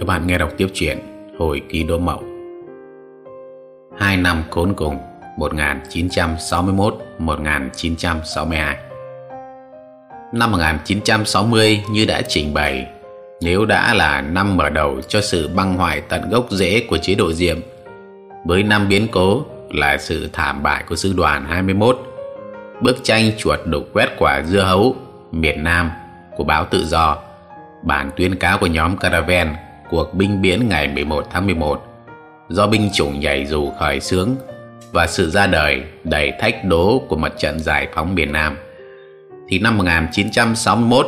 Các bạn nghe đọc tiếp chuyện Hồi ký đố mậu. Hai năm khốn cùng 1961-1962 Năm 1960 như đã trình bày, Nếu đã là năm mở đầu cho sự băng hoại tận gốc rễ của chế độ Diệm, Với năm biến cố là sự thảm bại của sư đoàn 21 Bức tranh chuột đục quét quả dưa hấu miền Nam của báo Tự Do, bản tuyên cáo của nhóm Caravan cuộc binh biến ngày 11 tháng 11 do binh chủng nhảy dù khởi xướng và sự ra đời đầy thách đố của mặt trận giải phóng miền Nam, thì năm 1961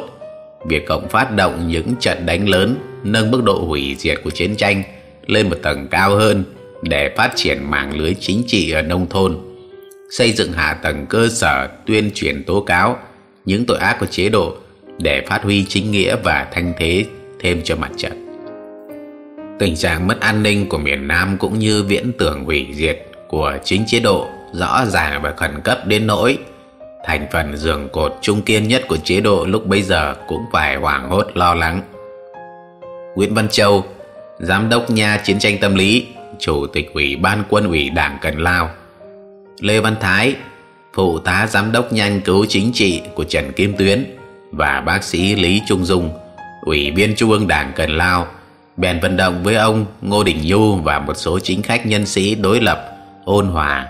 Việt Cộng phát động những trận đánh lớn nâng mức độ hủy diệt của chiến tranh lên một tầng cao hơn để phát triển mạng lưới chính trị ở nông thôn, xây dựng hạ tầng cơ sở tuyên truyền tố cáo những tội ác của chế độ để phát huy chính nghĩa và thanh thế thêm cho mặt trận. Tình trạng mất an ninh của miền Nam cũng như viễn tưởng hủy diệt của chính chế độ rõ ràng và khẩn cấp đến nỗi thành phần giường cột trung kiên nhất của chế độ lúc bấy giờ cũng phải hoảng hốt lo lắng. Nguyễn Văn Châu, Giám đốc nha chiến tranh tâm lý, Chủ tịch Ủy ban quân ủy Đảng Cần Lao, Lê Văn Thái, Phụ tá Giám đốc nhanh cứu chính trị của Trần Kim Tuyến, và bác sĩ Lý Trung Dung, Ủy viên Trung ương Đảng Cần Lao, bèn vận động với ông Ngô Đình Du và một số chính khách nhân sĩ đối lập, ôn hòa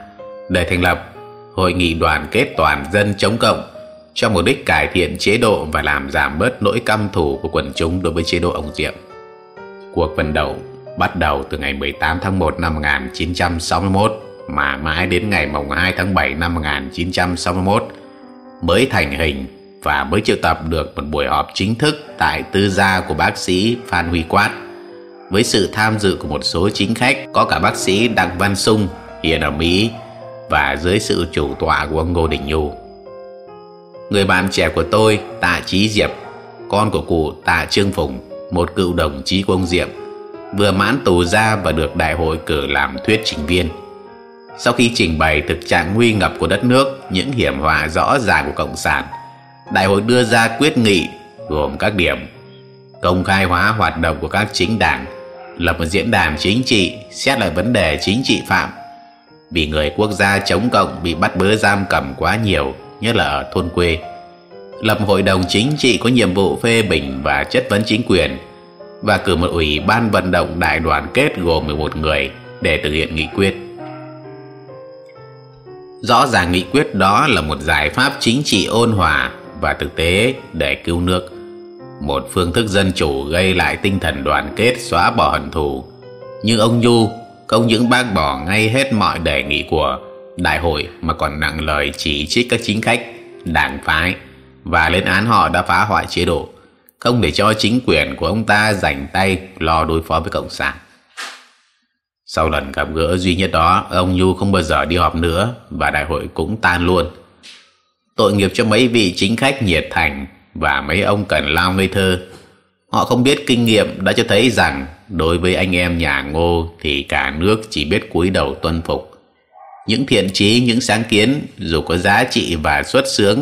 để thành lập Hội nghị đoàn kết toàn dân chống cộng cho mục đích cải thiện chế độ và làm giảm bớt nỗi căm thù của quần chúng đối với chế độ ông Diệm. Cuộc vận động bắt đầu từ ngày 18 tháng 1 năm 1961 mà mãi đến ngày 2 tháng 7 năm 1961 mới thành hình và mới triệu tập được một buổi họp chính thức tại tư gia của bác sĩ Phan Huy Quát với sự tham dự của một số chính khách có cả bác sĩ Đặng Văn Sung hiện ở Mỹ và dưới sự chủ tọa của ông Ngô Đình Nhu. Người bạn trẻ của tôi, Tạ Chí Diệp, con của cụ Tạ Trương Phùng, một cựu đồng chí của ông Diệp, vừa mãn tù ra và được đại hội cử làm thuyết trình viên. Sau khi trình bày thực trạng nguy ngập của đất nước, những hiểm họa rõ ràng của Cộng sản, đại hội đưa ra quyết nghị gồm các điểm công khai hóa hoạt động của các chính đảng lập một diễn đàn chính trị xét lại vấn đề chính trị phạm. Vì người quốc gia chống cộng bị bắt bớ giam cầm quá nhiều, nhất là ở thôn quê. Lập hội đồng chính trị có nhiệm vụ phê bình và chất vấn chính quyền và cử một ủy ban vận động đại đoàn kết gồm 11 người để thực hiện nghị quyết. Rõ ràng nghị quyết đó là một giải pháp chính trị ôn hòa và thực tế để cứu nước một phương thức dân chủ gây lại tinh thần đoàn kết, xóa bỏ hận thù. Nhưng ông nhu không những bác bỏ ngay hết mọi đề nghị của đại hội mà còn nặng lời chỉ trích các chính khách, đảng phái. Và lên án họ đã phá hoại chế độ. Không để cho chính quyền của ông ta dành tay lo đối phó với cộng sản. Sau lần gặp gỡ duy nhất đó, ông nhu không bao giờ đi họp nữa và đại hội cũng tan luôn. Tội nghiệp cho mấy vị chính khách nhiệt thành và mấy ông cần lao ngây thơ. Họ không biết kinh nghiệm đã cho thấy rằng đối với anh em nhà ngô thì cả nước chỉ biết cúi đầu tuân phục. Những thiện trí những sáng kiến dù có giá trị và xuất xướng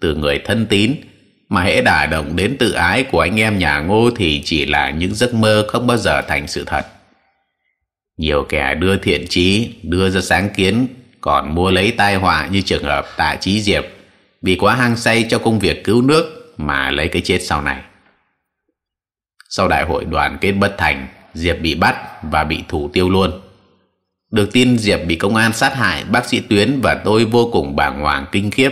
từ người thân tín mà hễ đả động đến tự ái của anh em nhà ngô thì chỉ là những giấc mơ không bao giờ thành sự thật. Nhiều kẻ đưa thiện trí đưa ra sáng kiến còn mua lấy tai họa như trường hợp tạ trí diệp vì quá hăng say cho công việc cứu nước mà lấy cái chết sau này. Sau đại hội đoàn kết bất thành, Diệp bị bắt và bị thủ tiêu luôn. Được tin Diệp bị công an sát hại, bác sĩ Tuyến và tôi vô cùng bàng hoàng kinh khiếp.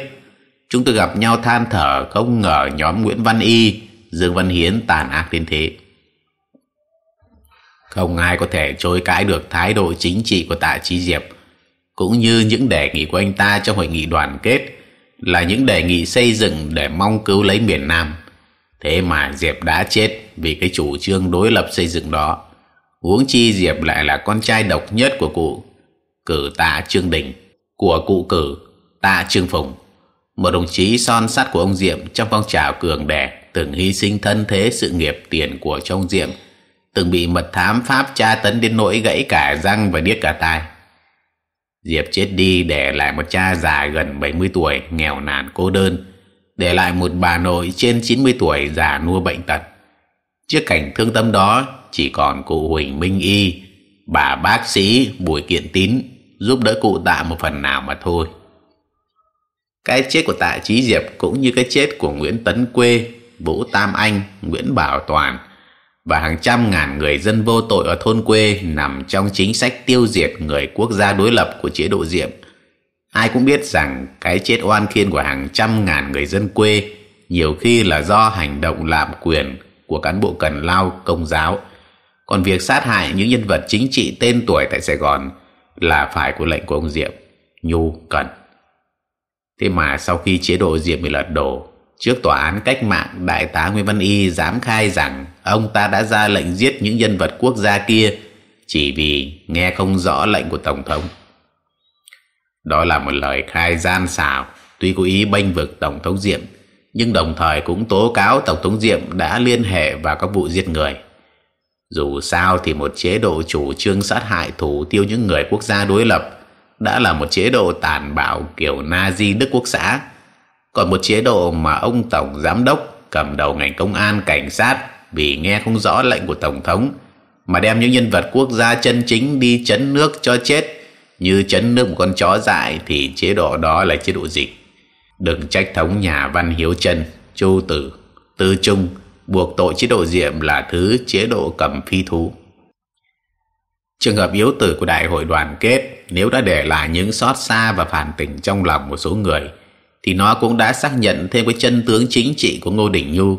Chúng tôi gặp nhau than thở không ngờ nhóm Nguyễn Văn Y, Dương Văn Hiến tàn ác đến thế. Không ai có thể chối cãi được thái độ chính trị của Tạ Trí Diệp, cũng như những đề nghị của anh ta trong hội nghị đoàn kết là những đề nghị xây dựng để mong cứu lấy miền Nam. Thế mà Diệp đã chết vì cái chủ trương đối lập xây dựng đó. Huống chi Diệp lại là con trai độc nhất của cụ cử tạ Trương Đình, của cụ cử tạ Trương Phùng. Một đồng chí son sắt của ông Diệm trong phong trào cường đẻ từng hy sinh thân thế sự nghiệp tiền của trong Diệm, từng bị mật thám Pháp tra tấn đến nỗi gãy cả răng và điếc cả tai Diệp chết đi để lại một cha già gần 70 tuổi, nghèo nàn cô đơn, để lại một bà nội trên 90 tuổi già nua bệnh tật. Trước cảnh thương tâm đó, chỉ còn cụ Huỳnh Minh Y, bà bác sĩ Bùi Kiện Tín giúp đỡ cụ tạ một phần nào mà thôi. Cái chết của tạ Trí Diệp cũng như cái chết của Nguyễn Tấn Quê, Vũ Tam Anh, Nguyễn Bảo Toàn và hàng trăm ngàn người dân vô tội ở thôn quê nằm trong chính sách tiêu diệt người quốc gia đối lập của chế độ Diệm. Ai cũng biết rằng cái chết oan khiên của hàng trăm ngàn người dân quê nhiều khi là do hành động lạm quyền của cán bộ cần lao công giáo. Còn việc sát hại những nhân vật chính trị tên tuổi tại Sài Gòn là phải của lệnh của ông Diệm, Nhu, Cần. Thế mà sau khi chế độ Diệm bị lật đổ, trước tòa án cách mạng đại tá Nguyễn Văn Y dám khai rằng ông ta đã ra lệnh giết những nhân vật quốc gia kia chỉ vì nghe không rõ lệnh của Tổng thống. Đó là một lời khai gian xảo, tuy cố ý bênh vực Tổng thống Diệm, nhưng đồng thời cũng tố cáo Tổng thống Diệm đã liên hệ vào các vụ giết người. Dù sao thì một chế độ chủ trương sát hại thủ tiêu những người quốc gia đối lập đã là một chế độ tàn bạo kiểu Nazi Đức Quốc xã. Còn một chế độ mà ông Tổng Giám đốc cầm đầu ngành công an cảnh sát vì nghe không rõ lệnh của Tổng thống mà đem những nhân vật quốc gia chân chính đi chấn nước cho chết như chấn nước một con chó dại thì chế độ đó là chế độ gì? Đừng trách thống nhà Văn Hiếu Trân, Chu Tử, Tư Trung buộc tội chế độ diệm là thứ chế độ cầm phi thú. Trường hợp yếu tử của đại hội đoàn kết nếu đã để lại những xót xa và phản tỉnh trong lòng một số người thì nó cũng đã xác nhận thêm cái chân tướng chính trị của Ngô Đình Nhu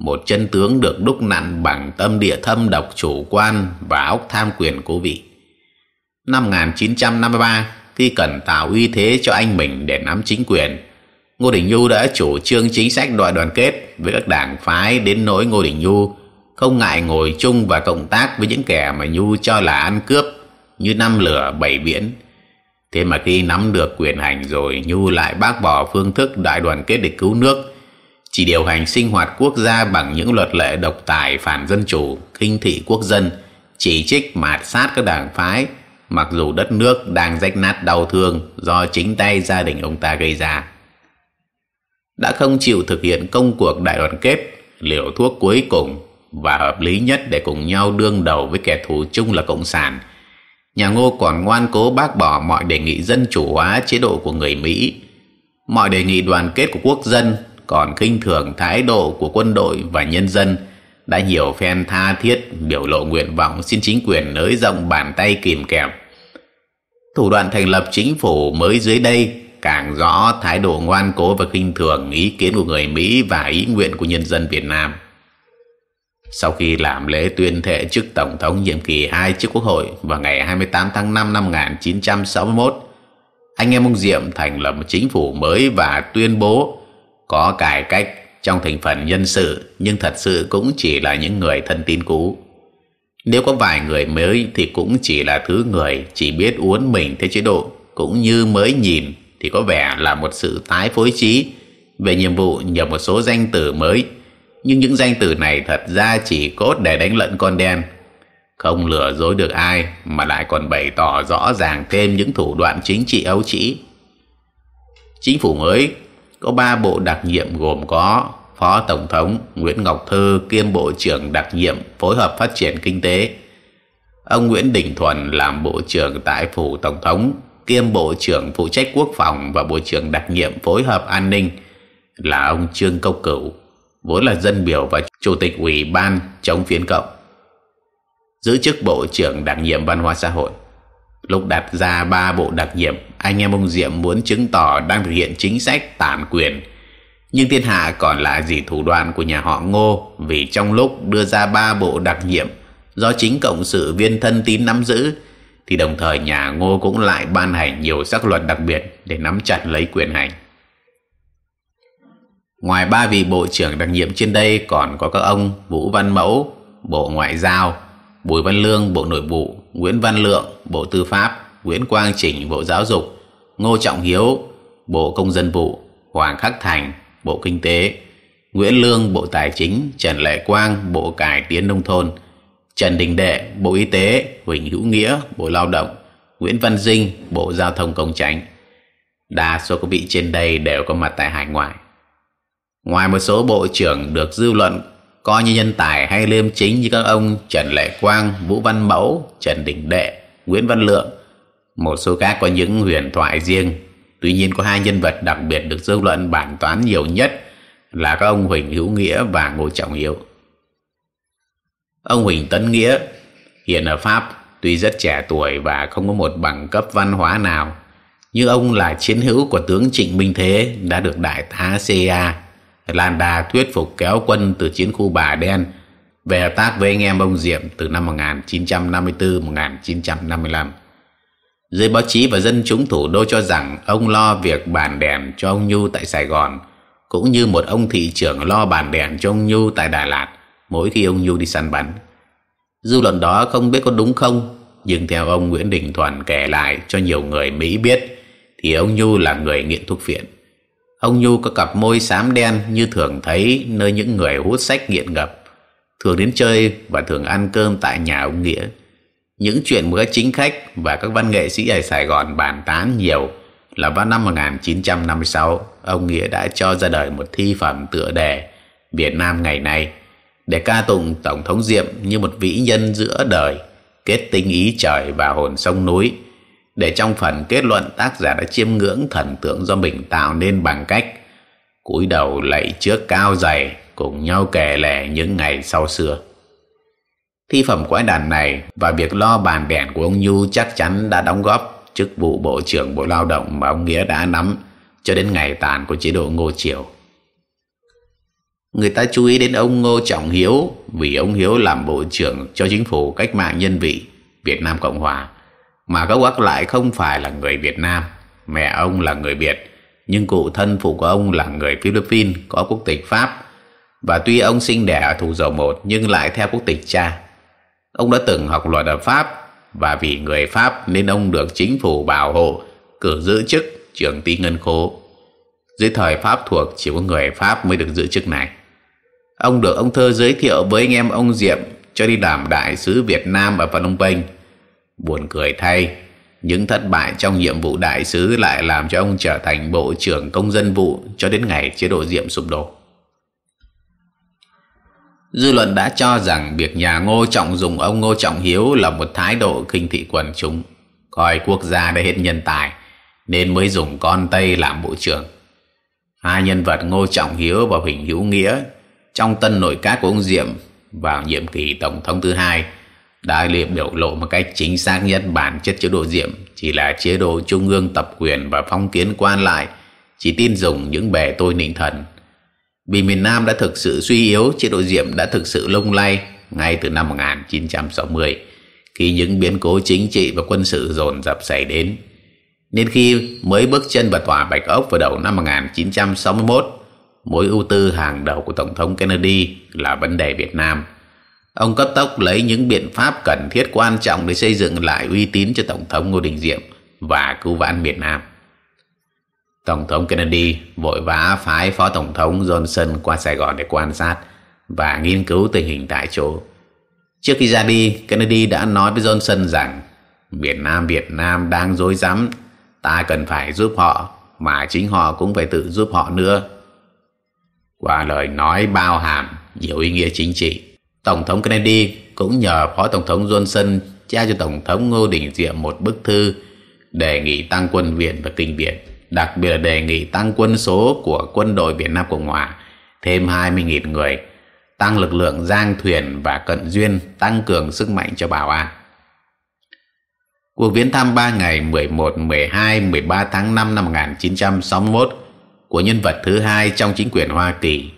một chân tướng được đúc nặn bằng tâm địa thâm độc chủ quan và óc tham quyền cố vị. Năm 1953, khi cần tạo uy thế cho anh mình để nắm chính quyền, Ngô Đình Nhu đã chủ trương chính sách đòi đoàn kết với các đảng phái đến nỗi Ngô Đình Nhu không ngại ngồi chung và cộng tác với những kẻ mà Nhu cho là ăn cướp như năm lửa bảy biển. Thế mà khi nắm được quyền hành rồi Nhu lại bác bỏ phương thức đại đoàn kết để cứu nước chỉ điều hành sinh hoạt quốc gia bằng những luật lệ độc tài phản dân chủ, khinh thị quốc dân, chỉ trích mạt sát các đảng phái, mặc dù đất nước đang rách nát đau thương do chính tay gia đình ông ta gây ra. Đã không chịu thực hiện công cuộc đại đoàn kết, liều thuốc cuối cùng và hợp lý nhất để cùng nhau đương đầu với kẻ thù chung là Cộng sản. Nhà Ngô còn ngoan cố bác bỏ mọi đề nghị dân chủ hóa chế độ của người Mỹ, mọi đề nghị đoàn kết của quốc dân còn khinh thường thái độ của quân đội và nhân dân đã nhiều phen tha thiết biểu lộ nguyện vọng xin chính quyền nới rộng bàn tay kìm kẹp. Thủ đoạn thành lập chính phủ mới dưới đây càng rõ thái độ ngoan cố và khinh thường ý kiến của người Mỹ và ý nguyện của nhân dân Việt Nam. Sau khi làm lễ tuyên thệ chức Tổng thống nhiệm kỳ 2 trước Quốc hội vào ngày 28 tháng 5 năm 1961, anh em ông Diệm thành lập một chính phủ mới và tuyên bố có cải cách trong thành phần nhân sự nhưng thật sự cũng chỉ là những người thân tín cũ. Nếu có vài người mới thì cũng chỉ là thứ người chỉ biết uốn mình theo chế độ cũng như mới nhìn thì có vẻ là một sự tái phối trí về nhiệm vụ nhờ một số danh từ mới nhưng những danh từ này thật ra chỉ cốt để đánh lận con đen. Không lừa dối được ai mà lại còn bày tỏ rõ ràng thêm những thủ đoạn chính trị ấu trĩ. Chính phủ mới có ba bộ đặc nhiệm gồm có Phó Tổng thống Nguyễn Ngọc Thư kiêm Bộ trưởng đặc nhiệm phối hợp phát triển kinh tế. Ông Nguyễn Đình Thuần làm Bộ trưởng tại Phủ Tổng thống kiêm Bộ trưởng phụ trách quốc phòng và Bộ trưởng đặc nhiệm phối hợp an ninh là ông Trương công Cửu, vốn là dân biểu và Chủ tịch Ủy ban chống phiến cộng. Giữ chức Bộ trưởng đặc nhiệm văn hóa xã hội. Lúc đặt ra ba bộ đặc nhiệm, anh em ông Diệm muốn chứng tỏ đang thực hiện chính sách tản quyền. Nhưng thiên hạ còn là gì thủ đoạn của nhà họ Ngô vì trong lúc đưa ra ba bộ đặc nhiệm do chính cộng sự viên thân tín nắm giữ thì đồng thời nhà Ngô cũng lại ban hành nhiều sắc luật đặc biệt để nắm chặt lấy quyền hành. Ngoài ba vị bộ trưởng đặc nhiệm trên đây còn có các ông Vũ Văn Mẫu, Bộ Ngoại giao, Bùi Văn Lương, Bộ Nội vụ, Nguyễn Văn Lượng, Bộ Tư pháp, Nguyễn Quang Chỉnh, Bộ Giáo dục, Ngô Trọng Hiếu, Bộ Công dân vụ, Hoàng Khắc Thành, Bộ Kinh tế, Nguyễn Lương, Bộ Tài chính, Trần Lệ Quang, Bộ Cải tiến Nông thôn, Trần Đình Đệ, Bộ Y tế, Huỳnh Hữu Nghĩa, Bộ Lao động, Nguyễn Văn Dinh, Bộ Giao thông Công tránh. Đa số các vị trên đây đều có mặt tại hải ngoại. Ngoài một số bộ trưởng được dư luận coi như nhân tài hay liêm chính như các ông Trần Lệ Quang, Vũ Văn Mẫu, Trần Đình Đệ, Nguyễn Văn Lượng. Một số khác có những huyền thoại riêng. Tuy nhiên có hai nhân vật đặc biệt được dư luận bản toán nhiều nhất là các ông Huỳnh Hữu Nghĩa và Ngô Trọng Hiếu. Ông Huỳnh Tấn Nghĩa hiện ở Pháp tuy rất trẻ tuổi và không có một bằng cấp văn hóa nào nhưng ông là chiến hữu của tướng Trịnh Minh Thế đã được đại tá CA Lan Đa thuyết phục kéo quân từ chiến khu Bà Đen về hợp tác với anh em ông Diệm từ năm 1954-1955. Giới báo chí và dân chúng thủ đô cho rằng ông lo việc bàn đèn cho ông Nhu tại Sài Gòn, cũng như một ông thị trưởng lo bàn đèn cho ông Nhu tại Đà Lạt mỗi khi ông Nhu đi săn bắn. Dư luận đó không biết có đúng không, nhưng theo ông Nguyễn Đình Thuần kể lại cho nhiều người Mỹ biết, thì ông Nhu là người nghiện thuốc phiện. Ông Nhu có cặp môi xám đen như thường thấy nơi những người hút sách nghiện ngập, thường đến chơi và thường ăn cơm tại nhà ông Nghĩa. Những chuyện bữa chính khách và các văn nghệ sĩ ở Sài Gòn bàn tán nhiều là vào năm 1956, ông Nghĩa đã cho ra đời một thi phẩm tựa đề Việt Nam ngày nay để ca tụng Tổng thống Diệm như một vĩ nhân giữa đời, kết tinh ý trời và hồn sông núi, để trong phần kết luận tác giả đã chiêm ngưỡng thần tượng do mình tạo nên bằng cách cúi đầu lạy trước cao dày cùng nhau kể lể những ngày sau xưa. Thi phẩm quái đàn này và việc lo bàn đèn của ông Nhu chắc chắn đã đóng góp chức vụ Bộ trưởng Bộ Lao động mà ông Nghĩa đã nắm cho đến ngày tàn của chế độ Ngô Triều. Người ta chú ý đến ông Ngô Trọng Hiếu vì ông Hiếu làm Bộ trưởng cho chính phủ cách mạng nhân vị, Việt Nam Cộng Hòa mà các gác lại không phải là người Việt Nam. Mẹ ông là người Việt, nhưng cụ thân phụ của ông là người Philippines có quốc tịch Pháp. Và tuy ông sinh đẻ ở Thủ Dầu Một nhưng lại theo quốc tịch cha. Ông đã từng học luật ở Pháp và vì người Pháp nên ông được chính phủ bảo hộ cử giữ chức trưởng ty ngân khố. Dưới thời Pháp thuộc chỉ có người Pháp mới được giữ chức này. Ông được ông Thơ giới thiệu với anh em ông Diệm cho đi làm đại sứ Việt Nam ở Phnom Penh Buồn cười thay, những thất bại trong nhiệm vụ đại sứ lại làm cho ông trở thành bộ trưởng công dân vụ cho đến ngày chế độ diệm sụp đổ. Dư luận đã cho rằng việc nhà Ngô Trọng dùng ông Ngô Trọng Hiếu là một thái độ khinh thị quần chúng, coi quốc gia đã hết nhân tài, nên mới dùng con Tây làm bộ trưởng. Hai nhân vật Ngô Trọng Hiếu và Huỳnh Hữu Nghĩa trong tân nội các của ông Diệm vào nhiệm kỳ tổng thống thứ hai Đại liệt biểu lộ một cách chính xác nhất bản chất chế độ diệm, chỉ là chế độ trung ương tập quyền và phong kiến quan lại, chỉ tin dùng những bề tôi nịnh thần. Vì miền Nam đã thực sự suy yếu, chế độ diệm đã thực sự lung lay ngay từ năm 1960 khi những biến cố chính trị và quân sự dồn dập xảy đến. Nên khi mới bước chân vào tòa Bạch Ốc vào đầu năm 1961 mối ưu tư hàng đầu của Tổng thống Kennedy là vấn đề Việt Nam. Ông cấp tốc lấy những biện pháp cần thiết quan trọng để xây dựng lại uy tín cho Tổng thống Ngô Đình Diệm và cứu vãn Việt Nam. Tổng thống Kennedy vội vã phái Phó Tổng thống Johnson qua Sài Gòn để quan sát và nghiên cứu tình hình tại chỗ. Trước khi ra đi, Kennedy đã nói với Johnson rằng Việt Nam Việt Nam đang dối rắm ta cần phải giúp họ mà chính họ cũng phải tự giúp họ nữa. Qua lời nói bao hàm nhiều ý nghĩa chính trị, Tổng thống Kennedy cũng nhờ Phó Tổng thống Johnson trao cho Tổng thống Ngô Đình Diệm một bức thư đề nghị tăng quân viện và kinh viện, đặc biệt là đề nghị tăng quân số của quân đội Việt Nam Cộng Hòa thêm 20.000 người, tăng lực lượng giang thuyền và cận duyên, tăng cường sức mạnh cho Bảo An. Cuộc viếng thăm 3 ngày 11, 12, 13 tháng 5 năm 1961 của nhân vật thứ hai trong chính quyền Hoa Kỳ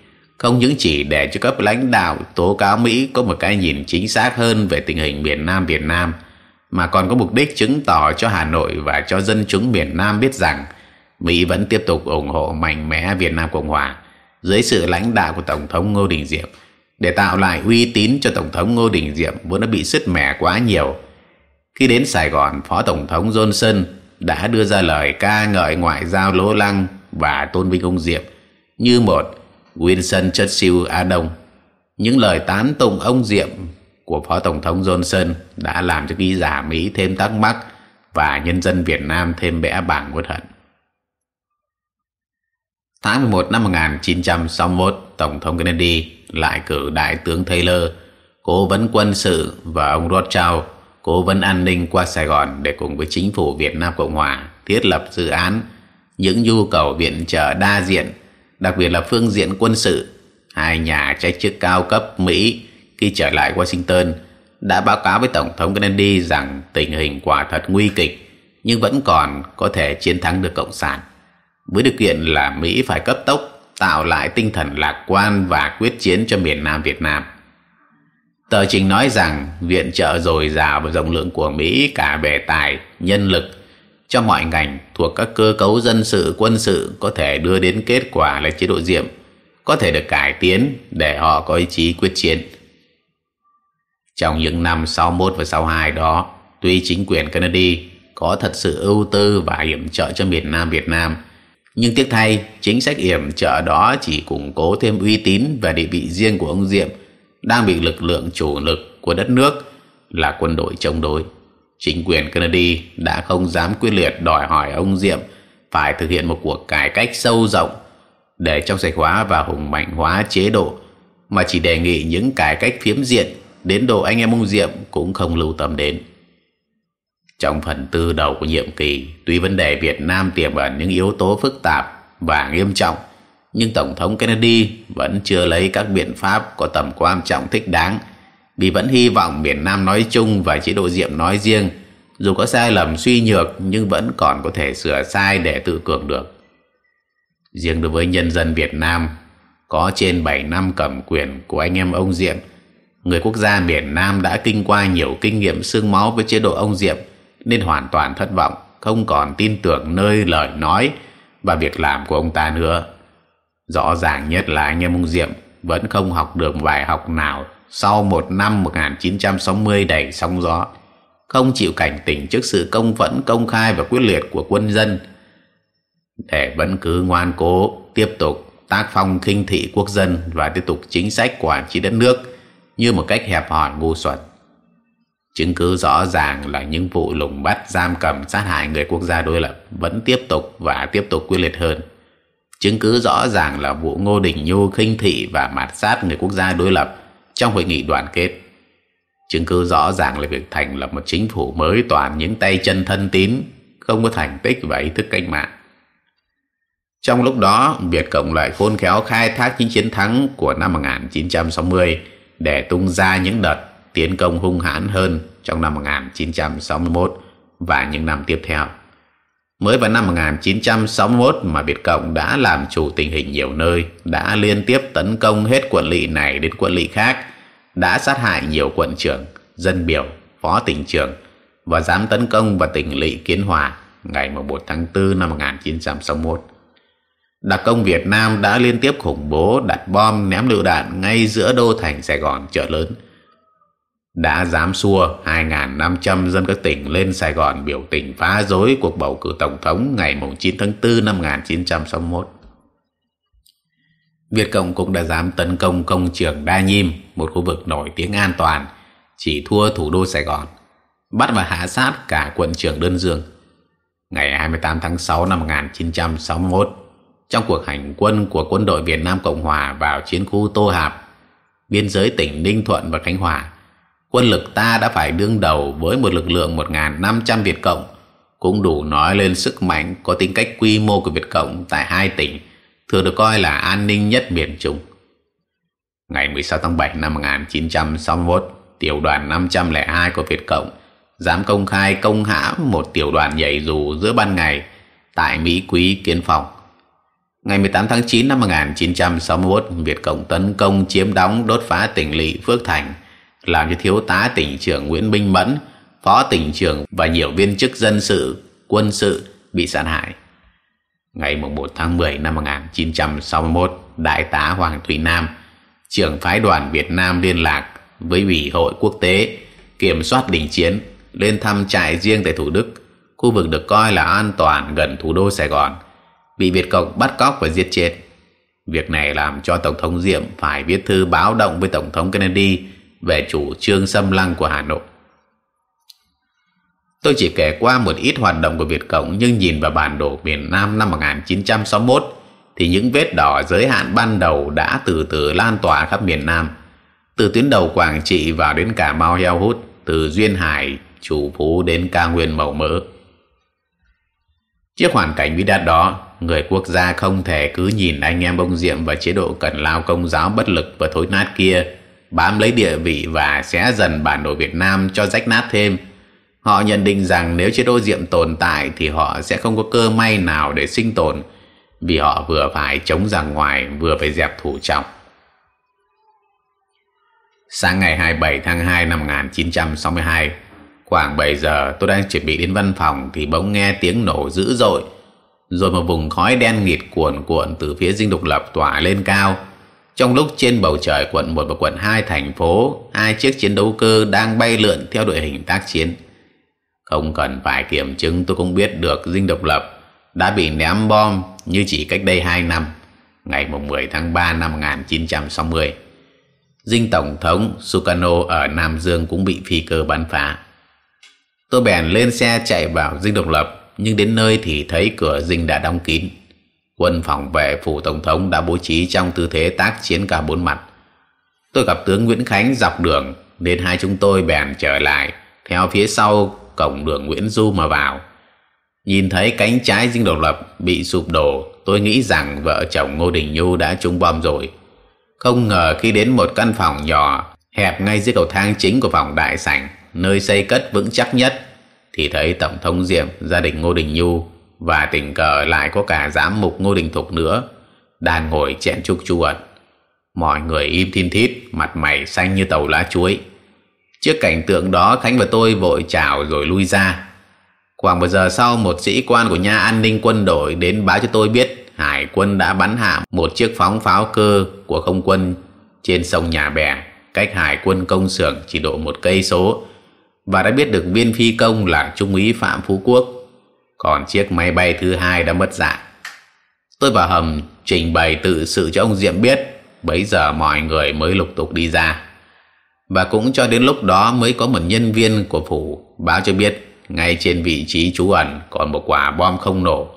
không những chỉ để cho cấp lãnh đạo tố cáo Mỹ có một cái nhìn chính xác hơn về tình hình miền Nam Việt Nam, mà còn có mục đích chứng tỏ cho Hà Nội và cho dân chúng miền Nam biết rằng Mỹ vẫn tiếp tục ủng hộ mạnh mẽ Việt Nam Cộng Hòa dưới sự lãnh đạo của Tổng thống Ngô Đình Diệm để tạo lại uy tín cho Tổng thống Ngô Đình Diệm vốn đã bị sứt mẻ quá nhiều. Khi đến Sài Gòn, Phó Tổng thống Johnson đã đưa ra lời ca ngợi ngoại giao lỗ lăng và tôn vinh ông Diệm như một Winston Churchill Á Đông. Những lời tán tụng ông Diệm của Phó Tổng thống Johnson đã làm cho ký giả Mỹ thêm thắc mắc và nhân dân Việt Nam thêm bẽ bảng uất hận. Tháng 11 năm 1961, Tổng thống Kennedy lại cử Đại tướng Taylor, cố vấn quân sự và ông Rothschild, cố vấn an ninh qua Sài Gòn để cùng với chính phủ Việt Nam Cộng Hòa thiết lập dự án những nhu cầu viện trợ đa diện, đặc biệt là phương diện quân sự. Hai nhà trách chức cao cấp Mỹ khi trở lại Washington đã báo cáo với Tổng thống Kennedy rằng tình hình quả thật nguy kịch nhưng vẫn còn có thể chiến thắng được Cộng sản. Với điều kiện là Mỹ phải cấp tốc tạo lại tinh thần lạc quan và quyết chiến cho miền Nam Việt Nam. Tờ trình nói rằng viện trợ dồi dào và rộng lượng của Mỹ cả về tài, nhân lực cho mọi ngành thuộc các cơ cấu dân sự, quân sự có thể đưa đến kết quả là chế độ diệm có thể được cải tiến để họ có ý chí quyết chiến. Trong những năm 61 và 62 đó, tuy chính quyền Kennedy có thật sự ưu tư và hiểm trợ cho miền Nam Việt Nam, nhưng tiếc thay, chính sách yểm trợ đó chỉ củng cố thêm uy tín và địa vị riêng của ông Diệm đang bị lực lượng chủ lực của đất nước là quân đội chống đối. Chính quyền Kennedy đã không dám quyết liệt đòi hỏi ông Diệm phải thực hiện một cuộc cải cách sâu rộng để trong sạch hóa và hùng mạnh hóa chế độ mà chỉ đề nghị những cải cách phiếm diện đến độ anh em ông Diệm cũng không lưu tâm đến. Trong phần tư đầu của nhiệm kỳ, tuy vấn đề Việt Nam tiềm ẩn những yếu tố phức tạp và nghiêm trọng, nhưng Tổng thống Kennedy vẫn chưa lấy các biện pháp có tầm quan trọng thích đáng vì vẫn hy vọng miền Nam nói chung và chế độ Diệm nói riêng dù có sai lầm suy nhược nhưng vẫn còn có thể sửa sai để tự cường được. Riêng đối với nhân dân Việt Nam, có trên 7 năm cầm quyền của anh em ông Diệm, người quốc gia miền Nam đã kinh qua nhiều kinh nghiệm xương máu với chế độ ông Diệm nên hoàn toàn thất vọng, không còn tin tưởng nơi lời nói và việc làm của ông ta nữa. Rõ ràng nhất là anh em ông Diệm vẫn không học được bài học nào sau một năm 1960 đầy sóng gió, không chịu cảnh tỉnh trước sự công phẫn công khai và quyết liệt của quân dân, để vẫn cứ ngoan cố tiếp tục tác phong khinh thị quốc dân và tiếp tục chính sách quản trị đất nước như một cách hẹp hòi ngu xuẩn. Chứng cứ rõ ràng là những vụ lùng bắt giam cầm sát hại người quốc gia đối lập vẫn tiếp tục và tiếp tục quyết liệt hơn. Chứng cứ rõ ràng là vụ Ngô Đình Nhu khinh thị và mạt sát người quốc gia đối lập trong hội nghị đoàn kết. Chứng cứ rõ ràng là việc thành lập một chính phủ mới toàn những tay chân thân tín, không có thành tích và ý thức cách mạng. Trong lúc đó, Việt Cộng lại khôn khéo khai thác những chiến thắng của năm 1960 để tung ra những đợt tiến công hung hãn hơn trong năm 1961 và những năm tiếp theo. Mới vào năm 1961 mà Việt Cộng đã làm chủ tình hình nhiều nơi, đã liên tiếp tấn công hết quận lỵ này đến quận lỵ khác, đã sát hại nhiều quận trưởng, dân biểu, phó tỉnh trưởng và dám tấn công vào tỉnh lỵ Kiến Hòa ngày 1 tháng 4 năm 1961. Đặc công Việt Nam đã liên tiếp khủng bố đặt bom ném lựu đạn ngay giữa đô thành Sài Gòn chợ lớn. Đã dám xua 2.500 dân các tỉnh lên Sài Gòn biểu tình phá rối cuộc bầu cử Tổng thống ngày 9 tháng 4 năm 1961. Việt Cộng cũng đã dám tấn công công trường Đa Nhiêm, một khu vực nổi tiếng an toàn, chỉ thua thủ đô Sài Gòn, bắt và hạ sát cả quận trưởng Đơn Dương. Ngày 28 tháng 6 năm 1961, trong cuộc hành quân của quân đội Việt Nam Cộng Hòa vào chiến khu Tô Hạp, biên giới tỉnh Ninh Thuận và Khánh Hòa, quân lực ta đã phải đương đầu với một lực lượng 1.500 Việt Cộng, cũng đủ nói lên sức mạnh có tính cách quy mô của Việt Cộng tại hai tỉnh, thường được coi là an ninh nhất miền Trung. Ngày 16 tháng 7 năm 1961, tiểu đoàn 502 của Việt Cộng dám công khai công hãm một tiểu đoàn nhảy dù giữa ban ngày tại Mỹ Quý Kiến Phòng. Ngày 18 tháng 9 năm 1961, Việt Cộng tấn công chiếm đóng đốt phá tỉnh lỵ Phước Thành, làm cho thiếu tá tỉnh trưởng Nguyễn Minh Mẫn, phó tỉnh trưởng và nhiều viên chức dân sự, quân sự bị sát hại. Ngày 1 tháng 10 năm 1961, Đại tá Hoàng Thủy Nam, trưởng phái đoàn Việt Nam liên lạc với Ủy hội quốc tế kiểm soát đình chiến lên thăm trại riêng tại Thủ Đức, khu vực được coi là an toàn gần thủ đô Sài Gòn – bị Việt Cộng bắt cóc và giết chết. Việc này làm cho Tổng thống Diệm phải viết thư báo động với Tổng thống Kennedy về chủ trương xâm lăng của Hà Nội. Tôi chỉ kể qua một ít hoạt động của Việt Cộng nhưng nhìn vào bản đồ miền Nam năm 1961 thì những vết đỏ giới hạn ban đầu đã từ từ lan tỏa khắp miền Nam. Từ tuyến đầu Quảng Trị vào đến Cà Mau heo hút, từ Duyên Hải, Chủ Phú đến ca nguyên Mậu mỡ. Trước hoàn cảnh bí đát đó, người quốc gia không thể cứ nhìn anh em bông diệm và chế độ cần lao công giáo bất lực và thối nát kia bám lấy địa vị và sẽ dần bản đồ Việt Nam cho rách nát thêm. Họ nhận định rằng nếu chế độ diệm tồn tại thì họ sẽ không có cơ may nào để sinh tồn vì họ vừa phải chống giặc ngoài vừa phải dẹp thủ trọng. Sáng ngày 27 tháng 2 năm 1962, khoảng 7 giờ tôi đang chuẩn bị đến văn phòng thì bỗng nghe tiếng nổ dữ dội, rồi một vùng khói đen nghịt cuồn cuộn từ phía dinh độc lập tỏa lên cao. Trong lúc trên bầu trời quận 1 và quận 2 thành phố, hai chiếc chiến đấu cơ đang bay lượn theo đội hình tác chiến. Không cần phải kiểm chứng tôi cũng biết được dinh độc lập đã bị ném bom như chỉ cách đây 2 năm, ngày 10 tháng 3 năm 1960. Dinh Tổng thống Sukarno ở Nam Dương cũng bị phi cơ bắn phá. Tôi bèn lên xe chạy vào dinh độc lập, nhưng đến nơi thì thấy cửa dinh đã đóng kín. Quân phòng vệ phủ Tổng thống đã bố trí trong tư thế tác chiến cả bốn mặt. Tôi gặp tướng Nguyễn Khánh dọc đường, nên hai chúng tôi bèn trở lại, theo phía sau cổng đường Nguyễn Du mà vào. Nhìn thấy cánh trái dinh độc lập bị sụp đổ, tôi nghĩ rằng vợ chồng Ngô Đình Nhu đã trúng bom rồi. Không ngờ khi đến một căn phòng nhỏ, hẹp ngay dưới cầu thang chính của phòng đại sảnh, nơi xây cất vững chắc nhất, thì thấy Tổng thống Diệm, gia đình Ngô Đình Nhu và tình cờ lại có cả giám mục Ngô Đình Thục nữa, đang ngồi chẹn chúc chu ẩn. Mọi người im thiên thít, mặt mày xanh như tàu lá chuối. Trước cảnh tượng đó, Khánh và tôi vội chào rồi lui ra. Khoảng một giờ sau, một sĩ quan của nhà an ninh quân đội đến báo cho tôi biết Hải quân đã bắn hạ một chiếc phóng pháo cơ của không quân trên sông Nhà Bè, cách Hải quân công xưởng chỉ độ một cây số, và đã biết được viên phi công là Trung úy Phạm Phú Quốc. Còn chiếc máy bay thứ hai đã mất dạng. Tôi vào hầm trình bày tự sự cho ông Diệm biết, bấy giờ mọi người mới lục tục đi ra. Và cũng cho đến lúc đó mới có một nhân viên của phủ báo cho biết ngay trên vị trí trú ẩn còn một quả bom không nổ.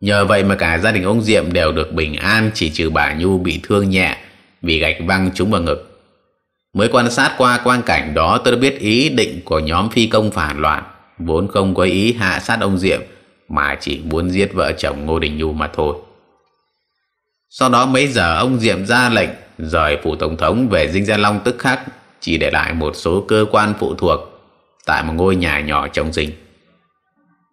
Nhờ vậy mà cả gia đình ông Diệm đều được bình an chỉ trừ bà Nhu bị thương nhẹ vì gạch văng trúng vào ngực. Mới quan sát qua quang cảnh đó tôi đã biết ý định của nhóm phi công phản loạn vốn không có ý hạ sát ông Diệm mà chỉ muốn giết vợ chồng Ngô Đình Nhu mà thôi. Sau đó mấy giờ ông Diệm ra lệnh rời phủ tổng thống về Dinh Gia Long tức khắc chỉ để lại một số cơ quan phụ thuộc tại một ngôi nhà nhỏ trong dinh.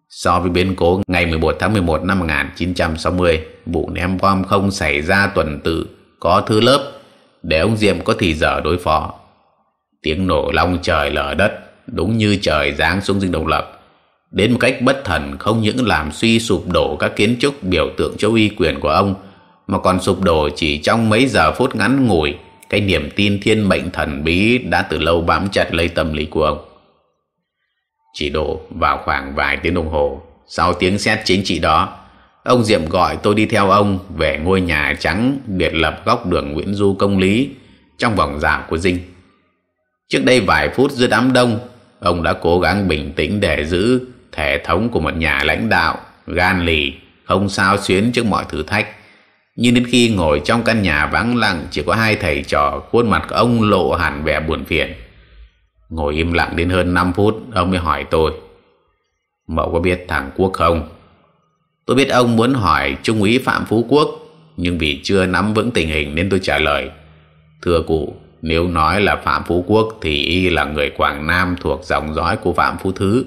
So với biến cố ngày 11 tháng 11 năm 1960, vụ ném bom không xảy ra tuần tự có thứ lớp để ông Diệm có thì giờ đối phó. Tiếng nổ long trời lở đất đúng như trời giáng xuống dinh độc lập đến một cách bất thần, không những làm suy sụp đổ các kiến trúc biểu tượng cho uy quyền của ông, mà còn sụp đổ chỉ trong mấy giờ phút ngắn ngủi cái niềm tin thiên mệnh thần bí đã từ lâu bám chặt lấy tâm lý của ông. Chỉ độ vào khoảng vài tiếng đồng hồ, sau tiếng xét chính trị đó, ông Diệm gọi tôi đi theo ông về ngôi nhà trắng biệt lập góc đường Nguyễn Du Công Lý, trong vòng rào của Dinh. Trước đây vài phút giữa đám đông, ông đã cố gắng bình tĩnh để giữ thể thống của một nhà lãnh đạo, gan lì, không sao xuyến trước mọi thử thách. Nhưng đến khi ngồi trong căn nhà vắng lặng, chỉ có hai thầy trò khuôn mặt của ông lộ hẳn vẻ buồn phiền. Ngồi im lặng đến hơn 5 phút, ông mới hỏi tôi, mậu có biết thằng quốc không? Tôi biết ông muốn hỏi trung úy phạm phú quốc, nhưng vì chưa nắm vững tình hình nên tôi trả lời, thưa cụ, nếu nói là phạm phú quốc thì y là người quảng nam thuộc dòng dõi của phạm phú thứ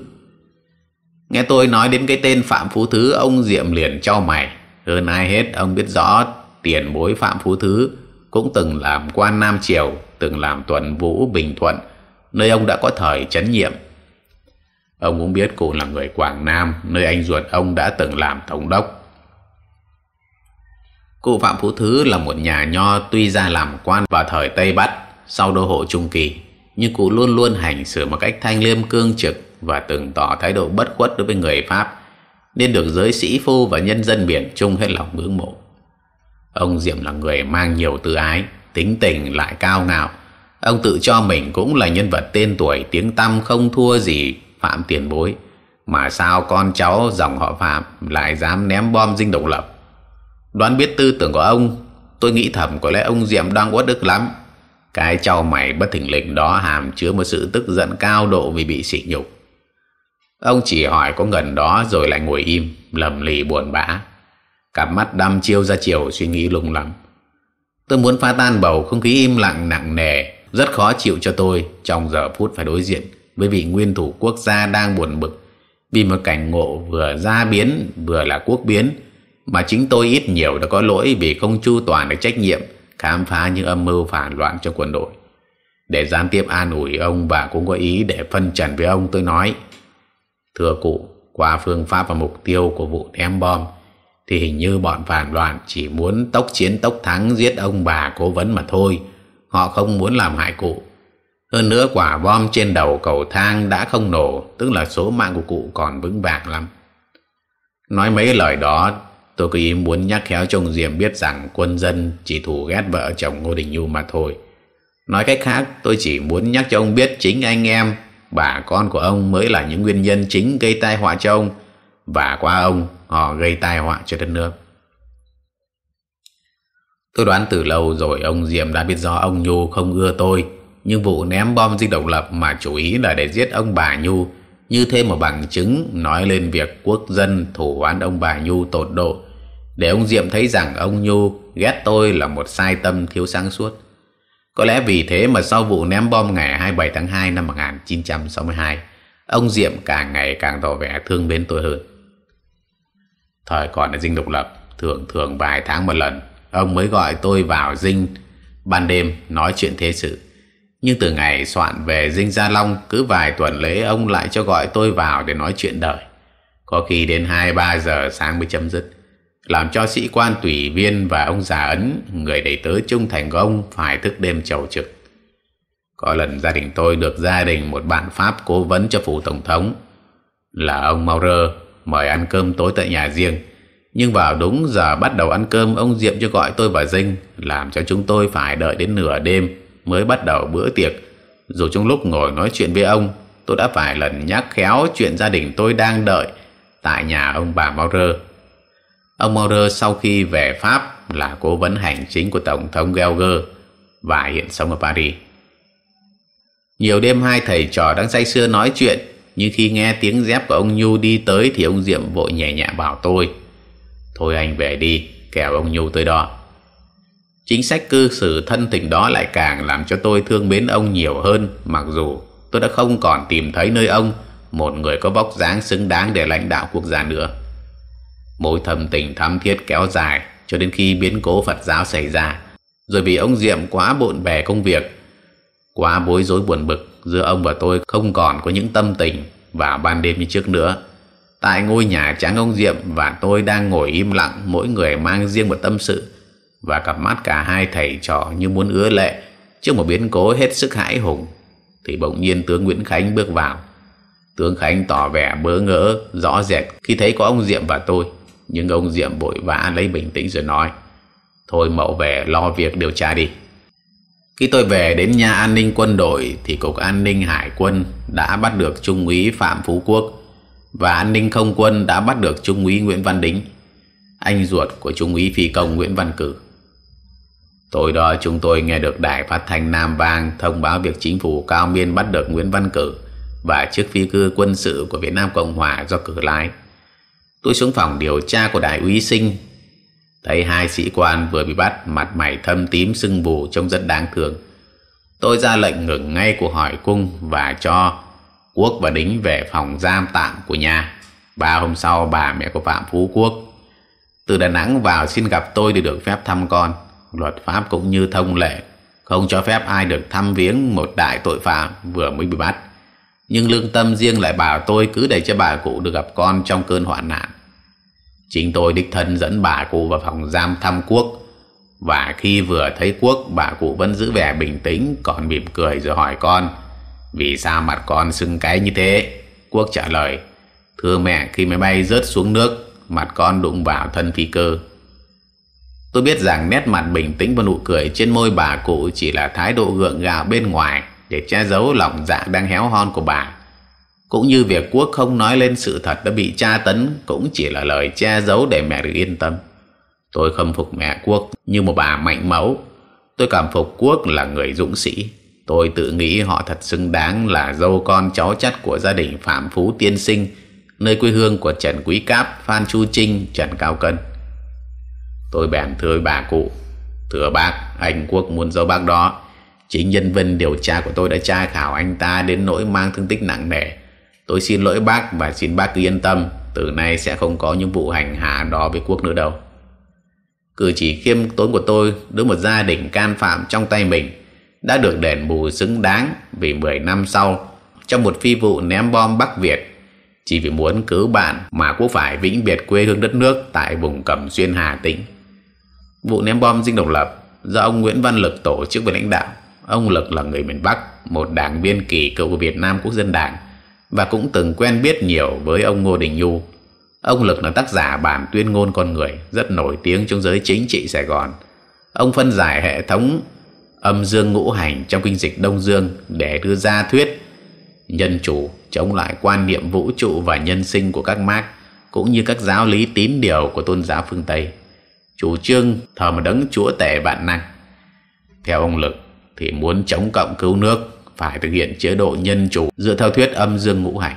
nghe tôi nói đến cái tên phạm phú thứ, ông diệm liền cho mày. Hơn ai hết, ông biết rõ tiền bối phạm phú thứ cũng từng làm quan nam triều, từng làm tuần vũ bình thuận, nơi ông đã có thời chấn nhiệm. Ông cũng biết cụ là người quảng nam, nơi anh ruột ông đã từng làm thống đốc. Cụ phạm phú thứ là một nhà nho tuy ra làm quan vào thời tây bắc, sau đô hộ trung kỳ, nhưng cụ luôn luôn hành xử một cách thanh liêm cương trực và từng tỏ thái độ bất khuất đối với người pháp nên được giới sĩ phu và nhân dân biển chung hết lòng ngưỡng mộ. Ông Diệm là người mang nhiều tư ái, tính tình lại cao ngạo. Ông tự cho mình cũng là nhân vật tên tuổi tiếng tăm không thua gì Phạm Tiền Bối. Mà sao con cháu dòng họ Phạm lại dám ném bom dinh độc lập? Đoán biết tư tưởng của ông, tôi nghĩ thầm có lẽ ông Diệm đang uất ức lắm. Cái trao mày bất thình lình đó hàm chứa một sự tức giận cao độ vì bị sỉ nhục. Ông chỉ hỏi có gần đó rồi lại ngồi im, lầm lì buồn bã. Cặp mắt đăm chiêu ra chiều suy nghĩ lung lắm. Tôi muốn phá tan bầu không khí im lặng nặng nề, rất khó chịu cho tôi trong giờ phút phải đối diện với vị nguyên thủ quốc gia đang buồn bực vì một cảnh ngộ vừa ra biến vừa là quốc biến mà chính tôi ít nhiều đã có lỗi vì không chu toàn được trách nhiệm khám phá những âm mưu phản loạn trong quân đội. Để gián tiếp an ủi ông và cũng có ý để phân trần với ông tôi nói Thưa cụ, qua phương pháp và mục tiêu của vụ ném bom thì hình như bọn phản loạn chỉ muốn tốc chiến tốc thắng giết ông bà cố vấn mà thôi. Họ không muốn làm hại cụ. Hơn nữa quả bom trên đầu cầu thang đã không nổ, tức là số mạng của cụ còn vững vàng lắm. Nói mấy lời đó, tôi cứ ý muốn nhắc khéo chồng Diệm biết rằng quân dân chỉ thù ghét vợ chồng Ngô Đình Nhu mà thôi. Nói cách khác, tôi chỉ muốn nhắc cho ông biết chính anh em, bà con của ông mới là những nguyên nhân chính gây tai họa cho ông, và qua ông, họ gây tai họa cho đất nước. Tôi đoán từ lâu rồi ông Diệm đã biết rõ ông Nhu không ưa tôi, nhưng vụ ném bom dinh độc lập mà chủ ý là để giết ông bà Nhu như thêm một bằng chứng nói lên việc quốc dân thủ oán ông bà Nhu tột độ để ông Diệm thấy rằng ông Nhu ghét tôi là một sai tâm thiếu sáng suốt. Có lẽ vì thế mà sau vụ ném bom ngày 27 tháng 2 năm 1962, ông Diệm càng ngày càng tỏ vẻ thương mến tôi hơn. Thời còn ở dinh độc lập, thường thường vài tháng một lần, ông mới gọi tôi vào dinh ban đêm nói chuyện thế sự. Nhưng từ ngày soạn về Dinh Gia Long Cứ vài tuần lễ ông lại cho gọi tôi vào để nói chuyện đời Có khi đến 2-3 giờ sáng mới chấm dứt làm cho sĩ quan, tùy viên và ông già ấn, Người đầy tớ trung thành của ông, phải thức đêm chầu trực. Có lần gia đình tôi được gia đình một bạn Pháp cố vấn cho phủ tổng thống. Là ông Maurer, mời ăn cơm tối tại nhà riêng. Nhưng vào đúng giờ bắt đầu ăn cơm, ông Diệm cho gọi tôi và dinh, làm cho chúng tôi phải đợi đến nửa đêm mới bắt đầu bữa tiệc. Dù trong lúc ngồi nói chuyện với ông, tôi đã phải lần nhắc khéo chuyện gia đình tôi đang đợi tại nhà ông bà Maurer ông Maurer sau khi về Pháp là cố vấn hành chính của Tổng thống Gelger và hiện sống ở Paris nhiều đêm hai thầy trò đang say sưa nói chuyện, nhưng khi nghe tiếng dép của ông Nhu đi tới thì ông Diệm vội nhẹ nhẹ bảo tôi, thôi anh về đi, kẻo ông Nhu tới đó Chính sách cư xử thân tình đó lại càng làm cho tôi thương mến ông nhiều hơn, mặc dù tôi đã không còn tìm thấy nơi ông, một người có vóc dáng xứng đáng để lãnh đạo quốc gia nữa. Mối thầm tình thắm thiết kéo dài, cho đến khi biến cố Phật giáo xảy ra. Rồi vì ông Diệm quá bộn bề công việc, quá bối rối buồn bực giữa ông và tôi không còn có những tâm tình vào ban đêm như trước nữa. Tại ngôi nhà trắng ông Diệm và tôi đang ngồi im lặng, mỗi người mang riêng một tâm sự và cặp mắt cả hai thầy trò như muốn ứa lệ trước một biến cố hết sức hãi hùng. Thì bỗng nhiên tướng Nguyễn Khánh bước vào. Tướng Khánh tỏ vẻ bỡ ngỡ, rõ rệt khi thấy có ông Diệm và tôi nhưng ông Diệm vội vã lấy bình tĩnh rồi nói, thôi mậu về lo việc điều tra đi khi tôi về đến nhà an ninh quân đội thì cục an ninh hải quân đã bắt được trung úy Phạm Phú Quốc và an ninh không quân đã bắt được trung úy Nguyễn Văn Đính, anh ruột của trung úy phi công Nguyễn Văn Cử Tối đó chúng tôi nghe được đài phát thanh Nam Vang thông báo việc chính phủ cao miên bắt được Nguyễn Văn Cử và chiếc phi cơ quân sự của Việt Nam Cộng Hòa do cử lái. Tôi xuống phòng điều tra của đại úy sinh thấy hai sĩ quan vừa bị bắt, mặt mày thâm tím sưng bù trông rất đáng thương. Tôi ra lệnh ngừng ngay cuộc hỏi cung và cho Quốc và Đính về phòng giam tạm của nhà. Ba hôm sau, bà mẹ của Phạm Phú Quốc từ Đà Nẵng vào xin gặp tôi để được phép thăm con luật pháp cũng như thông lệ, không cho phép ai được thăm viếng một đại tội phạm vừa mới bị bắt nhưng lương tâm riêng lại bảo tôi cứ để cho bà cụ được gặp con trong cơn hoạn nạn. Chính tôi đích thân dẫn bà cụ vào phòng giam thăm quốc. Và khi vừa thấy quốc, bà cụ vẫn giữ vẻ bình tĩnh, còn mỉm cười rồi hỏi con, vì sao mặt con sưng cái như thế? Quốc trả lời, thưa mẹ, khi máy bay rớt xuống nước, mặt con đụng vào thân phi cơ. Tôi biết rằng nét mặt bình tĩnh và nụ cười trên môi bà cụ chỉ là thái độ gượng gạo bên ngoài để che giấu lòng dạ đang héo hon của bà. Cũng như việc Quốc không nói lên sự thật đã bị tra tấn cũng chỉ là lời che giấu để mẹ được yên tâm. Tôi khâm phục mẹ Quốc như một bà mạnh mẫu. Tôi cảm phục Quốc là người dũng sĩ. Tôi tự nghĩ họ thật xứng đáng là dâu con cháu chắt của gia đình Phạm Phú Tiên Sinh, nơi quê hương của Trần Quý Cáp, Phan Chu Trinh, Trần Cao Cân. Tôi bèn thưa bà cụ, thưa bác, anh Quốc muốn dâu bác đó. Chính nhân viên điều tra của tôi đã tra khảo anh ta đến nỗi mang thương tích nặng nề. Tôi xin lỗi bác và xin bác cứ yên tâm, từ nay sẽ không có những vụ hành hạ đó với Quốc nữa đâu. Cử chỉ khiêm tốn của tôi đối một gia đình can phạm trong tay mình đã được đền bù xứng đáng vì 10 năm sau trong một phi vụ ném bom Bắc Việt chỉ vì muốn cứu bạn mà cũng phải vĩnh biệt quê hương đất nước tại vùng Cẩm Xuyên Hà Tĩnh. Vụ ném bom dinh độc lập do ông Nguyễn Văn Lực tổ chức với lãnh đạo. Ông Lực là người miền Bắc, một đảng viên kỳ cựu của Việt Nam Quốc dân Đảng và cũng từng quen biết nhiều với ông Ngô Đình Nhu. Ông Lực là tác giả bản tuyên ngôn con người rất nổi tiếng trong giới chính trị Sài Gòn. Ông phân giải hệ thống âm dương ngũ hành trong kinh dịch Đông Dương để đưa ra thuyết nhân chủ chống lại quan niệm vũ trụ và nhân sinh của các Marx cũng như các giáo lý tín điều của tôn giáo phương Tây chủ trương thờ một đấng chúa tể vạn năng theo ông lực thì muốn chống cộng cứu nước, phải thực hiện chế độ nhân chủ dựa theo thuyết âm dương ngũ hành.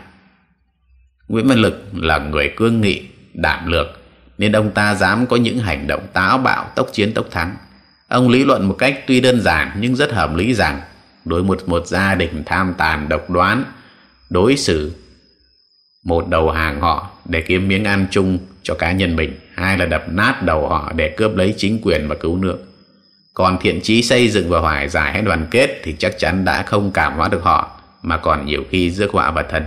Nguyễn văn lực là người cương nghị đảm lược, nên ông ta dám có những hành động táo bạo, tốc chiến tốc thắng. Ông lý luận một cách tuy đơn giản nhưng rất hợp lý rằng, đối một một gia đình tham tàn độc đoán, đối xử một đầu hàng họ để kiếm miếng ăn chung cho cá nhân mình, hai là đập nát đầu họ để cướp lấy chính quyền và cứu nước còn thiện trí xây dựng và hòa giải hay đoàn kết thì chắc chắn đã không cảm hóa được họ, mà còn nhiều khi rước họa vào thân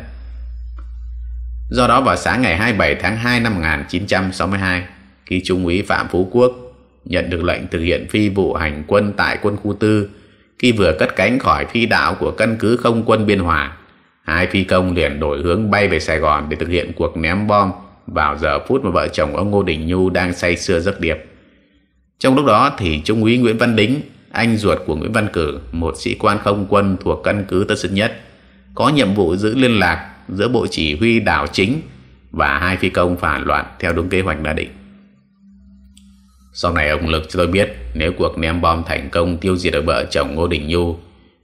do đó vào sáng ngày 27 tháng 2 năm 1962 khi Trung úy Phạm Phú Quốc nhận được lệnh thực hiện phi vụ hành quân tại quân khu tư, khi vừa cất cánh khỏi phi đạo của căn cứ không quân Biên Hòa, hai phi công liền đổi hướng bay về Sài Gòn để thực hiện cuộc ném bom vào giờ phút mà vợ chồng ông Ngô Đình Nhu đang say sưa giấc điệp. Trong lúc đó thì Trung úy Nguyễn Văn Đính, anh ruột của Nguyễn Văn Cử, một sĩ quan không quân thuộc căn cứ Tân Sơn Nhất, có nhiệm vụ giữ liên lạc giữa bộ chỉ huy đảo chính và hai phi công phản loạn theo đúng kế hoạch đã định. Sau này ông Lực cho tôi biết nếu cuộc ném bom thành công tiêu diệt được vợ chồng Ngô Đình Nhu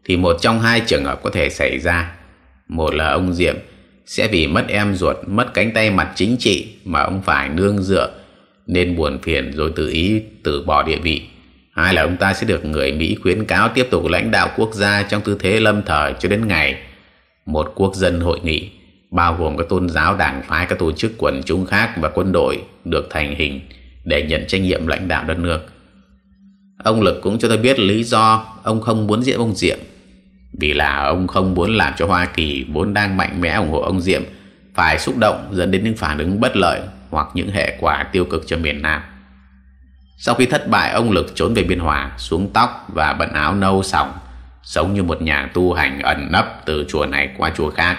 thì một trong hai trường hợp có thể xảy ra. Một là ông Diệm sẽ vì mất em ruột, mất cánh tay mặt chính trị mà ông phải nương dựa nên buồn phiền rồi tự ý từ bỏ địa vị. Hai là ông ta sẽ được người Mỹ khuyến cáo tiếp tục lãnh đạo quốc gia trong tư thế lâm thời cho đến ngày một quốc dân hội nghị, bao gồm các tôn giáo đảng phái, các tổ chức quần chúng khác và quân đội được thành hình để nhận trách nhiệm lãnh đạo đất nước. Ông Lực cũng cho tôi biết lý do ông không muốn diễn ông Diệm vì là ông không muốn làm cho Hoa Kỳ vốn đang mạnh mẽ ủng hộ ông Diệm, phải xúc động dẫn đến những phản ứng bất lợi hoặc những hệ quả tiêu cực cho miền Nam. Sau khi thất bại, ông Lực trốn về Biên Hòa, xuống tóc và bận áo nâu sòng, sống như một nhà tu hành ẩn nấp từ chùa này qua chùa khác.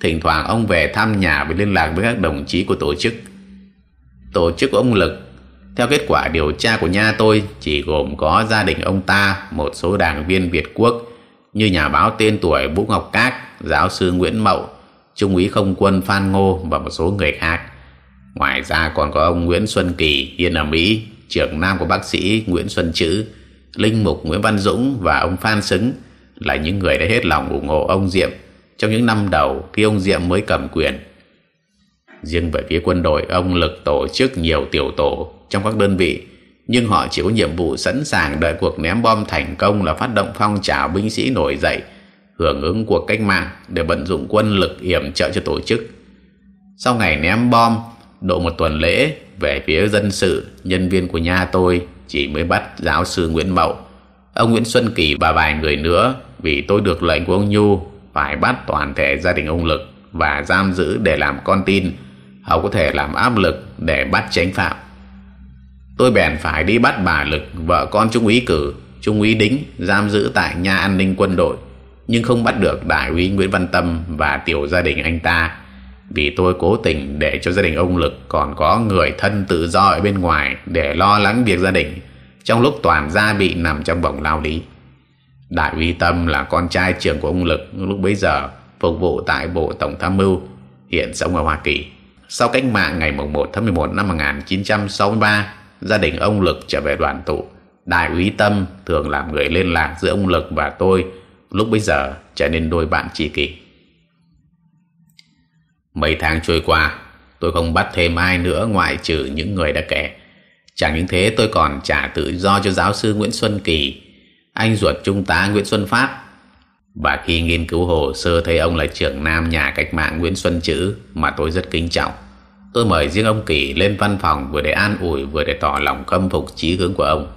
Thỉnh thoảng ông về thăm nhà và liên lạc với các đồng chí của tổ chức. Tổ chức của ông Lực, theo kết quả điều tra của nha tôi, chỉ gồm có gia đình ông ta, một số đảng viên Việt Quốc, như nhà báo tên tuổi Vũ Ngọc Cát, giáo sư Nguyễn Mậu, trung úy không quân Phan Ngô và một số người khác. Ngoài ra còn có ông Nguyễn Xuân Kỳ hiện ở Mỹ, trưởng nam của bác sĩ Nguyễn Xuân Chữ, linh mục Nguyễn Văn Dũng và ông Phan Xứng là những người đã hết lòng ủng hộ ông Diệm trong những năm đầu khi ông Diệm mới cầm quyền. Riêng về phía quân đội, ông Lực tổ chức nhiều tiểu tổ trong các đơn vị nhưng họ chỉ có nhiệm vụ sẵn sàng đợi cuộc ném bom thành công là phát động phong trào binh sĩ nổi dậy hưởng ứng cuộc cách mạng để vận dụng quân lực yểm trợ cho tổ chức sau ngày ném bom độ một tuần lễ về phía dân sự, nhân viên của nhà tôi chỉ mới bắt giáo sư Nguyễn Mậu. Ông Nguyễn Xuân Kỳ và vài người nữa, vì tôi được lệnh của ông Nhu phải bắt toàn thể gia đình ông Lực và giam giữ để làm con tin họ có thể làm áp lực để bắt tránh phạm. Tôi bèn phải đi bắt bà lực, vợ con trung úy cử, trung úy đính giam giữ tại nhà an ninh quân đội, nhưng không bắt được đại úy nguyễn văn tâm và tiểu gia đình anh ta vì tôi cố tình để cho gia đình ông lực còn có người thân tự do ở bên ngoài để lo lắng việc gia đình, trong lúc toàn gia bị nằm trong vòng lao lý đại uy tâm là con trai trưởng của ông lực, lúc bấy giờ phục vụ tại bộ tổng tham mưu, hiện sống ở hoa kỳ sau cách mạng ngày 1 tháng 11 năm 1963 gia đình ông Lực trở về đoàn tụ. Đại úy Tâm thường làm người liên lạc giữa ông Lực và tôi, lúc bấy giờ trở nên đôi bạn tri kỷ. Mấy tháng trôi qua, tôi không bắt thêm ai nữa ngoại trừ những người đã kể. Chẳng những thế tôi còn trả tự do cho giáo sư Nguyễn Xuân Kỳ, anh ruột trung tá Nguyễn Xuân Pháp. Và khi nghiên cứu hồ sơ thấy ông là trưởng nam nhà cách mạng Nguyễn Xuân Chữ mà tôi rất kính trọng. Tôi mời riêng ông Kỳ lên văn phòng vừa để an ủi vừa để tỏ lòng khâm phục chí hướng của ông.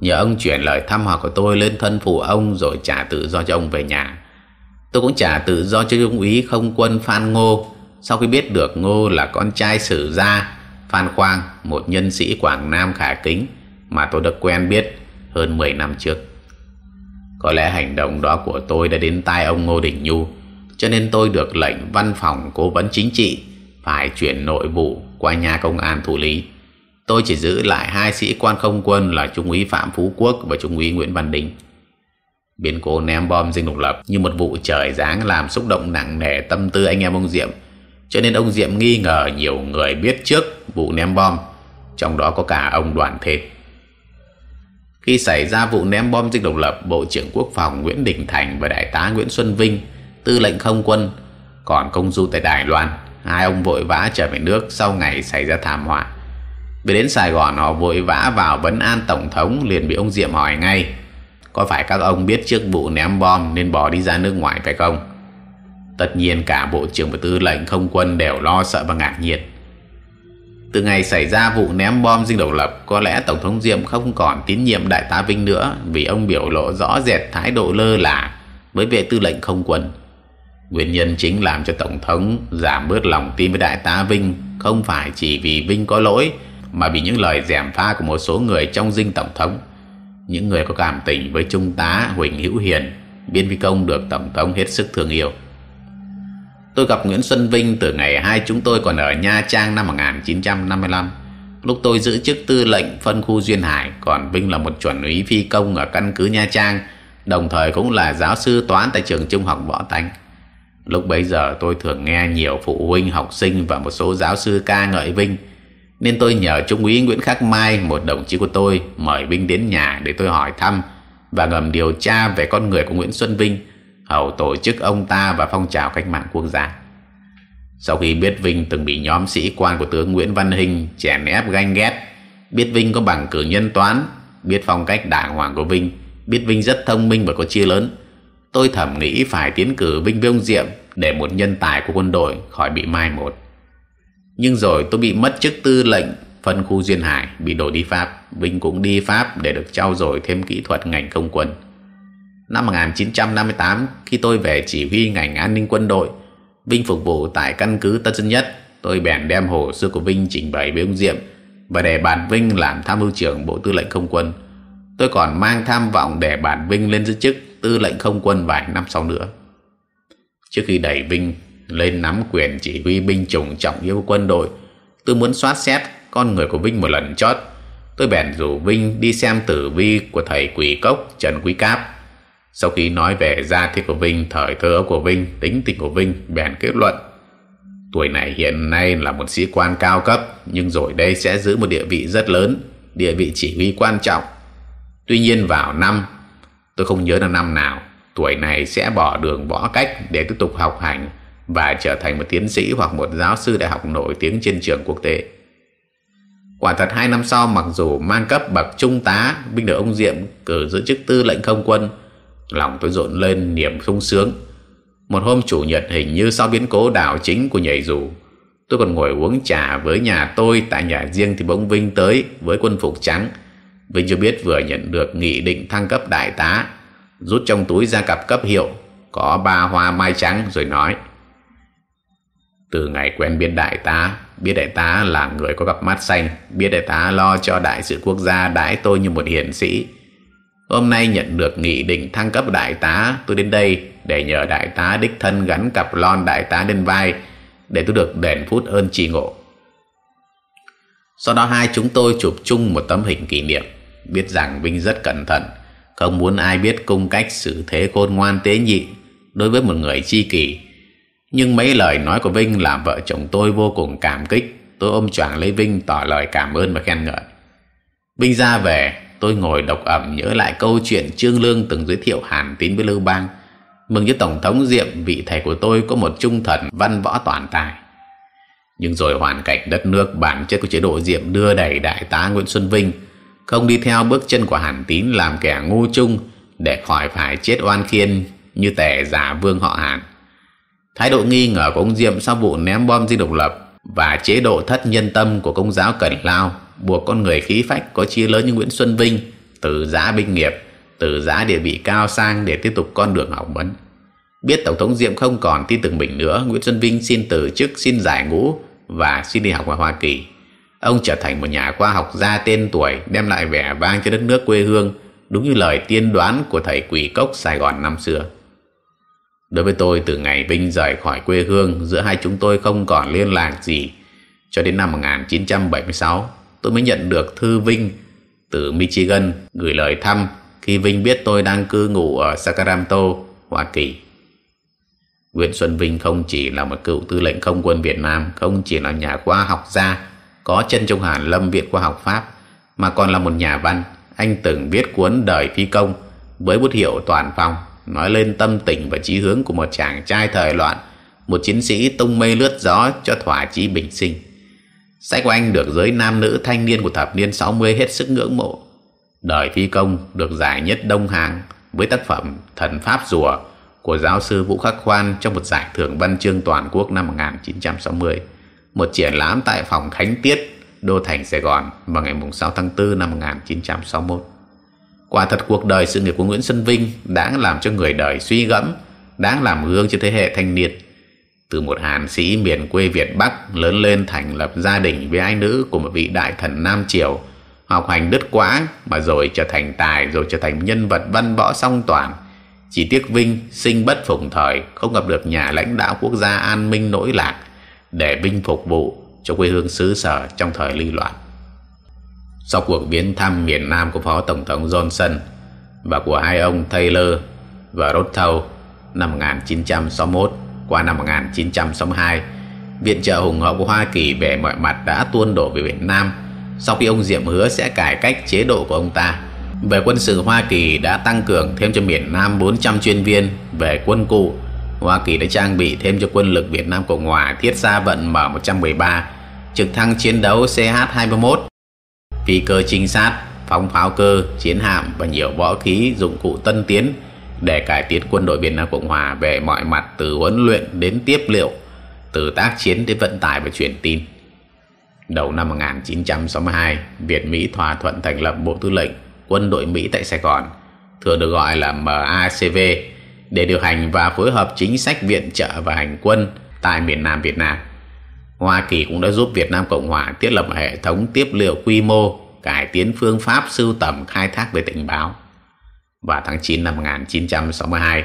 Nhờ ông chuyển lời thăm hỏi của tôi lên thân phụ ông rồi trả tự do cho ông về nhà. Tôi cũng trả tự do cho trung úy không quân Phan Ngô sau khi biết được Ngô là con trai sử gia Phan Khoang, một nhân sĩ Quảng Nam khả kính mà tôi đã quen biết hơn 10 năm trước. Có lẽ hành động đó của tôi đã đến tai ông Ngô Đình Nhu, cho nên tôi được lệnh văn phòng cố vấn chính trị phải chuyển nội vụ qua nhà công an thủ lý. Tôi chỉ giữ lại hai sĩ quan không quân là Trung úy Phạm Phú Quốc và Trung úy Nguyễn Văn Đình Biến cố ném bom dinh độc lập như một vụ trời giáng làm xúc động nặng nề tâm tư anh em ông Diệm cho nên ông Diệm nghi ngờ nhiều người biết trước vụ ném bom, trong đó có cả ông Đoàn Thệt. Khi xảy ra vụ ném bom dinh độc lập, Bộ trưởng Quốc phòng Nguyễn Đình Thành và Đại tá Nguyễn Xuân Vinh, tư lệnh không quân, còn công du tại Đài Loan, hai ông vội vã trở về nước sau ngày xảy ra thảm họa. Về đến Sài Gòn họ vội vã vào vấn an Tổng thống liền bị ông Diệm hỏi ngay Có phải các ông biết trước vụ ném bom nên bỏ đi ra nước ngoài phải không? Tất nhiên cả Bộ trưởng và Tư lệnh không quân đều lo sợ và ngạc nhiên. Từ ngày xảy ra vụ ném bom dinh độc lập, có lẽ Tổng thống Diệm không còn tín nhiệm Đại tá Vinh nữa vì ông biểu lộ rõ rệt thái độ lơ là với vệ tư lệnh không quân. Nguyên nhân chính làm cho Tổng thống giảm bớt lòng tin với Đại tá Vinh không phải chỉ vì Vinh có lỗi mà vì những lời dèm pha của một số người trong dinh Tổng thống. Những người có cảm tình với Trung tá Huỳnh Hữu Hiền, biên phi công được Tổng thống hết sức thương yêu. Tôi gặp Nguyễn Xuân Vinh từ ngày hai chúng tôi còn ở Nha Trang năm 1955. Lúc tôi giữ chức tư lệnh phân khu Duyên Hải, còn Vinh là một chuẩn úy phi công ở căn cứ Nha Trang, đồng thời cũng là giáo sư toán tại trường trung học Võ Tánh. Lúc bấy giờ tôi thường nghe nhiều phụ huynh học sinh và một số giáo sư ca ngợi Vinh, nên tôi nhờ Trung úy Nguyễn Khắc Mai, một đồng chí của tôi, mời Vinh đến nhà để tôi hỏi thăm và ngầm điều tra về con người của Nguyễn Xuân Vinh hầu tổ chức ông ta và phong trào cách mạng quốc gia. Sau khi biết Vinh từng bị nhóm sĩ quan của tướng Nguyễn Văn Hình chèn ép ganh ghét, biết Vinh có bằng cử nhân toán, biết phong cách đàng hoàng của Vinh, biết Vinh rất thông minh và có chia lớn, tôi thầm nghĩ phải tiến cử Vinh với ông Diệm để một nhân tài của quân đội khỏi bị mai một. Nhưng rồi tôi bị mất chức tư lệnh phân khu Duyên Hải bị đổi đi Pháp, Vinh cũng đi Pháp để được trao dồi thêm kỹ thuật ngành công quân. Năm 1958, khi tôi về chỉ huy ngành an ninh quân đội, Vinh phục vụ tại căn cứ Tân Sơn Nhất, tôi bèn đem hồ sơ của Vinh trình bày với ông Diệm và để bàn Vinh làm tham mưu trưởng Bộ Tư lệnh Không quân. Tôi còn mang tham vọng để bàn Vinh lên giữ chức Tư lệnh Không quân vài năm sau nữa. Trước khi đẩy Vinh lên nắm quyền chỉ huy binh chủng trọng yếu quân đội, tôi muốn soát xét con người của Vinh một lần chót. Tôi bèn rủ Vinh đi xem tử vi của thầy Quỷ Cốc Trần Quý Cáp sau khi nói về gia thế của Vinh, thời thơ của Vinh, tính tình của Vinh, bèn kết luận. Tuổi này hiện nay là một sĩ quan cao cấp, nhưng rồi đây sẽ giữ một địa vị rất lớn, địa vị chỉ huy quan trọng. Tuy nhiên vào năm, tôi không nhớ là năm nào, tuổi này sẽ bỏ đường võ cách để tiếp tục học hành và trở thành một tiến sĩ hoặc một giáo sư đại học nổi tiếng trên trường quốc tế. Quả thật hai năm sau mặc dù mang cấp bậc trung tá, binh được ông Diệm cử giữ chức tư lệnh không quân, lòng tôi rộn lên niềm sung sướng. Một hôm chủ nhật hình như sau biến cố đảo chính của nhảy dù, tôi còn ngồi uống trà với nhà tôi tại nhà riêng thì bỗng vinh tới với quân phục trắng. Vinh cho biết vừa nhận được nghị định thăng cấp đại tá, rút trong túi ra cặp cấp hiệu, có ba hoa mai trắng rồi nói, từ ngày quen biết đại tá, biết đại tá là người có cặp mắt xanh, biết đại tá lo cho đại sự quốc gia đãi tôi như một hiền sĩ. Hôm nay nhận được nghị định thăng cấp đại tá, tôi đến đây để nhờ đại tá đích thân gắn cặp lon đại tá lên vai để tôi được đền phút ơn tri ngộ. Sau đó hai chúng tôi chụp chung một tấm hình kỷ niệm, biết rằng Vinh rất cẩn thận, không muốn ai biết cung cách xử thế khôn ngoan tế nhị đối với một người chi kỷ. Nhưng mấy lời nói của Vinh làm vợ chồng tôi vô cùng cảm kích, tôi ôm choàng lấy Vinh tỏ lời cảm ơn và khen ngợi. Vinh ra về, tôi ngồi độc ẩm nhớ lại câu chuyện Trương Lương từng giới thiệu Hàn Tín với Lưu Bang. Mừng như Tổng thống Diệm, vị thầy của tôi có một trung thần văn võ toàn tài. Nhưng rồi hoàn cảnh đất nước bản chất của chế độ Diệm đưa đẩy đại tá Nguyễn Xuân Vinh không đi theo bước chân của Hàn Tín làm kẻ ngu chung để khỏi phải chết oan khiên như tể giả vương họ Hàn. Thái độ nghi ngờ của ông Diệm sau vụ ném bom di độc lập và chế độ thất nhân tâm của công giáo cần Lao buộc con người khí phách có chia lớn như Nguyễn Xuân Vinh từ giá binh nghiệp, từ giá địa vị cao sang để tiếp tục con đường học vấn. Biết Tổng thống Diệm không còn tin tưởng mình nữa, Nguyễn Xuân Vinh xin từ chức, xin giải ngũ và xin đi học ở Hoa Kỳ. Ông trở thành một nhà khoa học gia tên tuổi đem lại vẻ vang cho đất nước quê hương đúng như lời tiên đoán của thầy quỷ cốc Sài Gòn năm xưa. Đối với tôi từ ngày Vinh rời khỏi quê hương giữa hai chúng tôi không còn liên lạc gì cho đến năm 1976 tôi mới nhận được thư Vinh từ Michigan gửi lời thăm khi Vinh biết tôi đang cư ngụ ở Sacramento, Hoa Kỳ. Nguyễn Xuân Vinh không chỉ là một cựu tư lệnh không quân Việt Nam, không chỉ là nhà khoa học gia có chân trong Hàn Lâm Viện Khoa học Pháp, mà còn là một nhà văn. Anh từng viết cuốn Đời Phi Công với bút hiệu Toàn Phong, nói lên tâm tình và chí hướng của một chàng trai thời loạn, một chiến sĩ tung mây lướt gió cho thỏa chí bình sinh. Sách của anh được giới nam nữ thanh niên của thập niên 60 hết sức ngưỡng mộ. Đời Phi Công được giải nhất Đông Hàng với tác phẩm Thần Pháp Rùa của giáo sư Vũ Khắc Khoan trong một giải thưởng văn chương toàn quốc năm 1960 một triển lãm tại phòng Khánh Tiết, Đô Thành Sài Gòn vào ngày 6 tháng 4 năm 1961. Quả thật cuộc đời sự nghiệp của Nguyễn Xuân Vinh đã làm cho người đời suy gẫm, đáng làm gương cho thế hệ thanh niên. Từ một hàn sĩ miền quê Việt Bắc lớn lên thành lập gia đình với ái nữ của một vị đại thần Nam Triều, học hành đứt quãng mà rồi trở thành tài rồi trở thành nhân vật văn võ song toàn. Chỉ tiếc Vinh sinh bất phụng thời, không gặp được nhà lãnh đạo quốc gia an minh nỗi lạc, để binh phục vụ cho quê hương xứ sở trong thời ly loạn. Sau cuộc viếng thăm miền Nam của Phó Tổng thống Johnson và của hai ông Taylor và Rothau năm 1961 qua năm 1962, viện trợ hùng hậu của Hoa Kỳ về mọi mặt đã tuôn đổ về Việt Nam sau khi ông Diệm hứa sẽ cải cách chế độ của ông ta. Về quân sự Hoa Kỳ đã tăng cường thêm cho miền Nam 400 chuyên viên về quân cụ Hoa Kỳ đã trang bị thêm cho quân lực Việt Nam Cộng Hòa thiết xa vận M113, trực thăng chiến đấu CH-21, phi cơ trinh sát, phóng pháo cơ, chiến hạm và nhiều võ khí dụng cụ tân tiến để cải tiến quân đội Việt Nam Cộng Hòa về mọi mặt từ huấn luyện đến tiếp liệu, từ tác chiến đến vận tải và truyền tin. Đầu năm 1962, Việt Mỹ thỏa thuận thành lập Bộ Tư lệnh Quân đội Mỹ tại Sài Gòn, thường được gọi là MACV để điều hành và phối hợp chính sách viện trợ và hành quân tại miền Nam Việt Nam. Hoa Kỳ cũng đã giúp Việt Nam Cộng Hòa thiết lập hệ thống tiếp liệu quy mô, cải tiến phương pháp sưu tầm khai thác về tình báo. Vào tháng 9 năm 1962,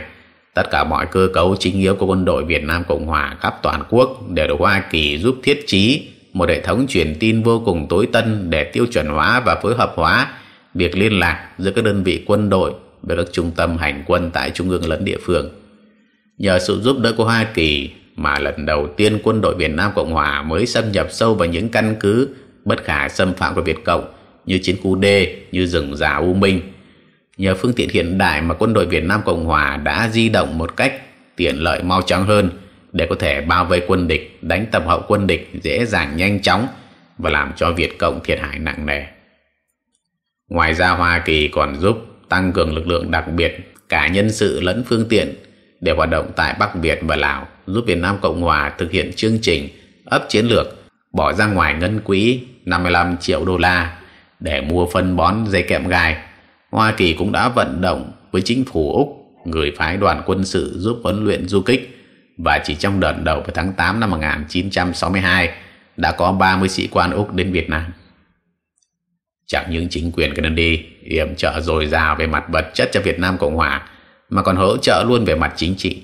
tất cả mọi cơ cấu chính yếu của quân đội Việt Nam Cộng Hòa khắp toàn quốc đều được Hoa Kỳ giúp thiết trí một hệ thống truyền tin vô cùng tối tân để tiêu chuẩn hóa và phối hợp hóa việc liên lạc giữa các đơn vị quân đội với các trung tâm hành quân tại trung ương lẫn địa phương. Nhờ sự giúp đỡ của Hoa Kỳ mà lần đầu tiên quân đội Việt Nam Cộng Hòa mới xâm nhập sâu vào những căn cứ bất khả xâm phạm của Việt Cộng như chiến khu D, như rừng già U Minh. Nhờ phương tiện hiện đại mà quân đội Việt Nam Cộng Hòa đã di động một cách tiện lợi mau chóng hơn để có thể bao vây quân địch, đánh tập hậu quân địch dễ dàng nhanh chóng và làm cho Việt Cộng thiệt hại nặng nề. Ngoài ra Hoa Kỳ còn giúp tăng cường lực lượng đặc biệt cả nhân sự lẫn phương tiện để hoạt động tại Bắc Việt và Lào giúp Việt Nam Cộng Hòa thực hiện chương trình ấp chiến lược bỏ ra ngoài ngân quỹ 55 triệu đô la để mua phân bón dây kẹm gai. Hoa Kỳ cũng đã vận động với chính phủ Úc gửi phái đoàn quân sự giúp huấn luyện du kích và chỉ trong đợt đầu vào tháng 8 năm 1962 đã có 30 sĩ quan Úc đến Việt Nam. Chẳng những chính quyền Kennedy yểm trợ dồi dào về mặt vật chất cho Việt Nam Cộng Hòa mà còn hỗ trợ luôn về mặt chính trị.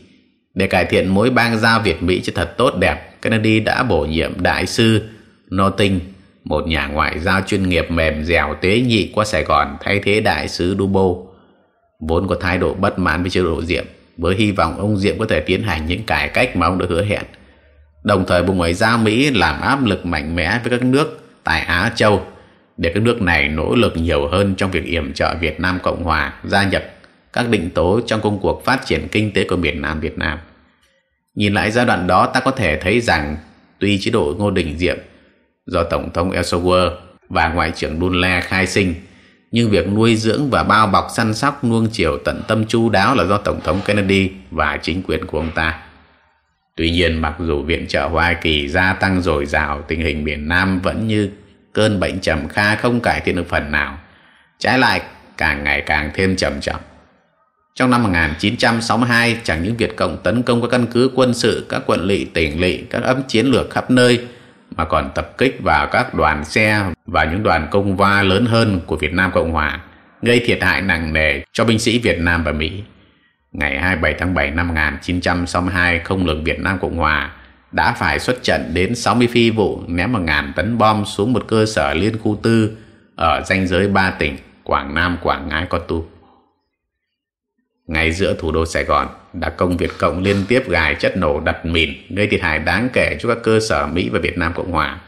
Để cải thiện mối bang giao Việt-Mỹ cho thật tốt đẹp, Kennedy đã bổ nhiệm đại sư Notting một nhà ngoại giao chuyên nghiệp mềm dẻo tế nhị qua Sài Gòn thay thế đại sứ Dubo, vốn có thái độ bất mãn với chế độ Diệm, với hy vọng ông Diệm có thể tiến hành những cải cách mà ông đã hứa hẹn. Đồng thời Bộ Ngoại giao Mỹ làm áp lực mạnh mẽ với các nước tại Á Châu để các nước này nỗ lực nhiều hơn trong việc yểm trợ Việt Nam Cộng Hòa gia nhập các định tố trong công cuộc phát triển kinh tế của miền Nam Việt Nam. Nhìn lại giai đoạn đó ta có thể thấy rằng tuy chế độ Ngô Đình Diệm do Tổng thống Eisenhower và Ngoại trưởng Đun khai sinh. Nhưng việc nuôi dưỡng và bao bọc săn sóc nuông chiều tận tâm chu đáo là do Tổng thống Kennedy và chính quyền của ông ta. Tuy nhiên, mặc dù viện trợ Hoa Kỳ gia tăng dồi dào, tình hình miền Nam vẫn như cơn bệnh trầm kha không cải thiện được phần nào. Trái lại, càng ngày càng thêm trầm trọng. Trong năm 1962 chẳng những Việt Cộng tấn công các căn cứ quân sự, các quận lỵ, tỉnh lỵ, các ấm chiến lược khắp nơi mà còn tập kích vào các đoàn xe và những đoàn công va lớn hơn của Việt Nam Cộng Hòa gây thiệt hại nặng nề cho binh sĩ Việt Nam và Mỹ ngày 27 tháng 7 năm 1962 không lực Việt Nam Cộng Hòa đã phải xuất trận đến 60 phi vụ ném 1.000 tấn bom xuống một cơ sở liên khu tư ở ranh giới ba tỉnh Quảng Nam, Quảng Ngãi, Con Tum. Ngay giữa thủ đô Sài Gòn, đặc công Việt Cộng liên tiếp gài chất nổ đặt mìn gây thiệt hại đáng kể cho các cơ sở Mỹ và Việt Nam Cộng Hòa,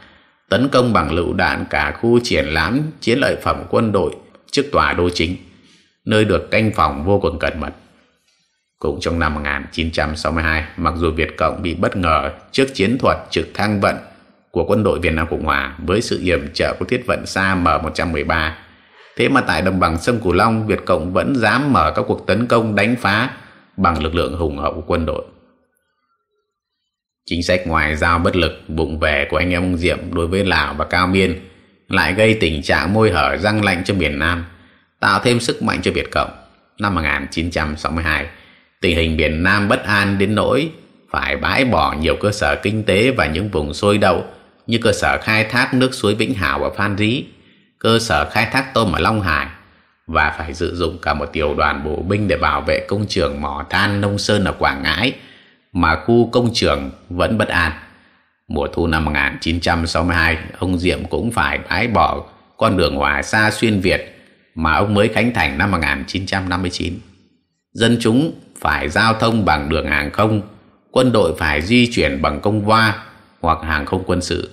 tấn công bằng lựu đạn cả khu triển lãm chiến lợi phẩm quân đội trước tòa đô chính, nơi được canh phòng vô cùng cẩn mật. Cũng trong năm 1962, mặc dù Việt Cộng bị bất ngờ trước chiến thuật trực thăng vận của quân đội Việt Nam Cộng Hòa với sự yểm trợ của thiết vận xa M113, thế mà tại đồng bằng sông Cửu Long, Việt Cộng vẫn dám mở các cuộc tấn công đánh phá bằng lực lượng hùng hậu của quân đội. Chính sách ngoại giao bất lực bụng về của anh em ông Diệm đối với Lào và Cao Miên lại gây tình trạng môi hở răng lạnh cho miền Nam, tạo thêm sức mạnh cho Việt Cộng. Năm 1962, tình hình miền Nam bất an đến nỗi phải bãi bỏ nhiều cơ sở kinh tế và những vùng sôi đậu như cơ sở khai thác nước suối Vĩnh Hảo và Phan Rí, cơ sở khai thác tôm ở Long Hải và phải sử dụng cả một tiểu đoàn bộ binh để bảo vệ công trường mỏ than Nông Sơn ở Quảng Ngãi mà khu công trường vẫn bất an. Mùa thu năm 1962, ông Diệm cũng phải bãi bỏ con đường Hòa Sa xuyên Việt mà ông mới khánh thành năm 1959. Dân chúng phải giao thông bằng đường hàng không, quân đội phải di chuyển bằng công va hoặc hàng không quân sự.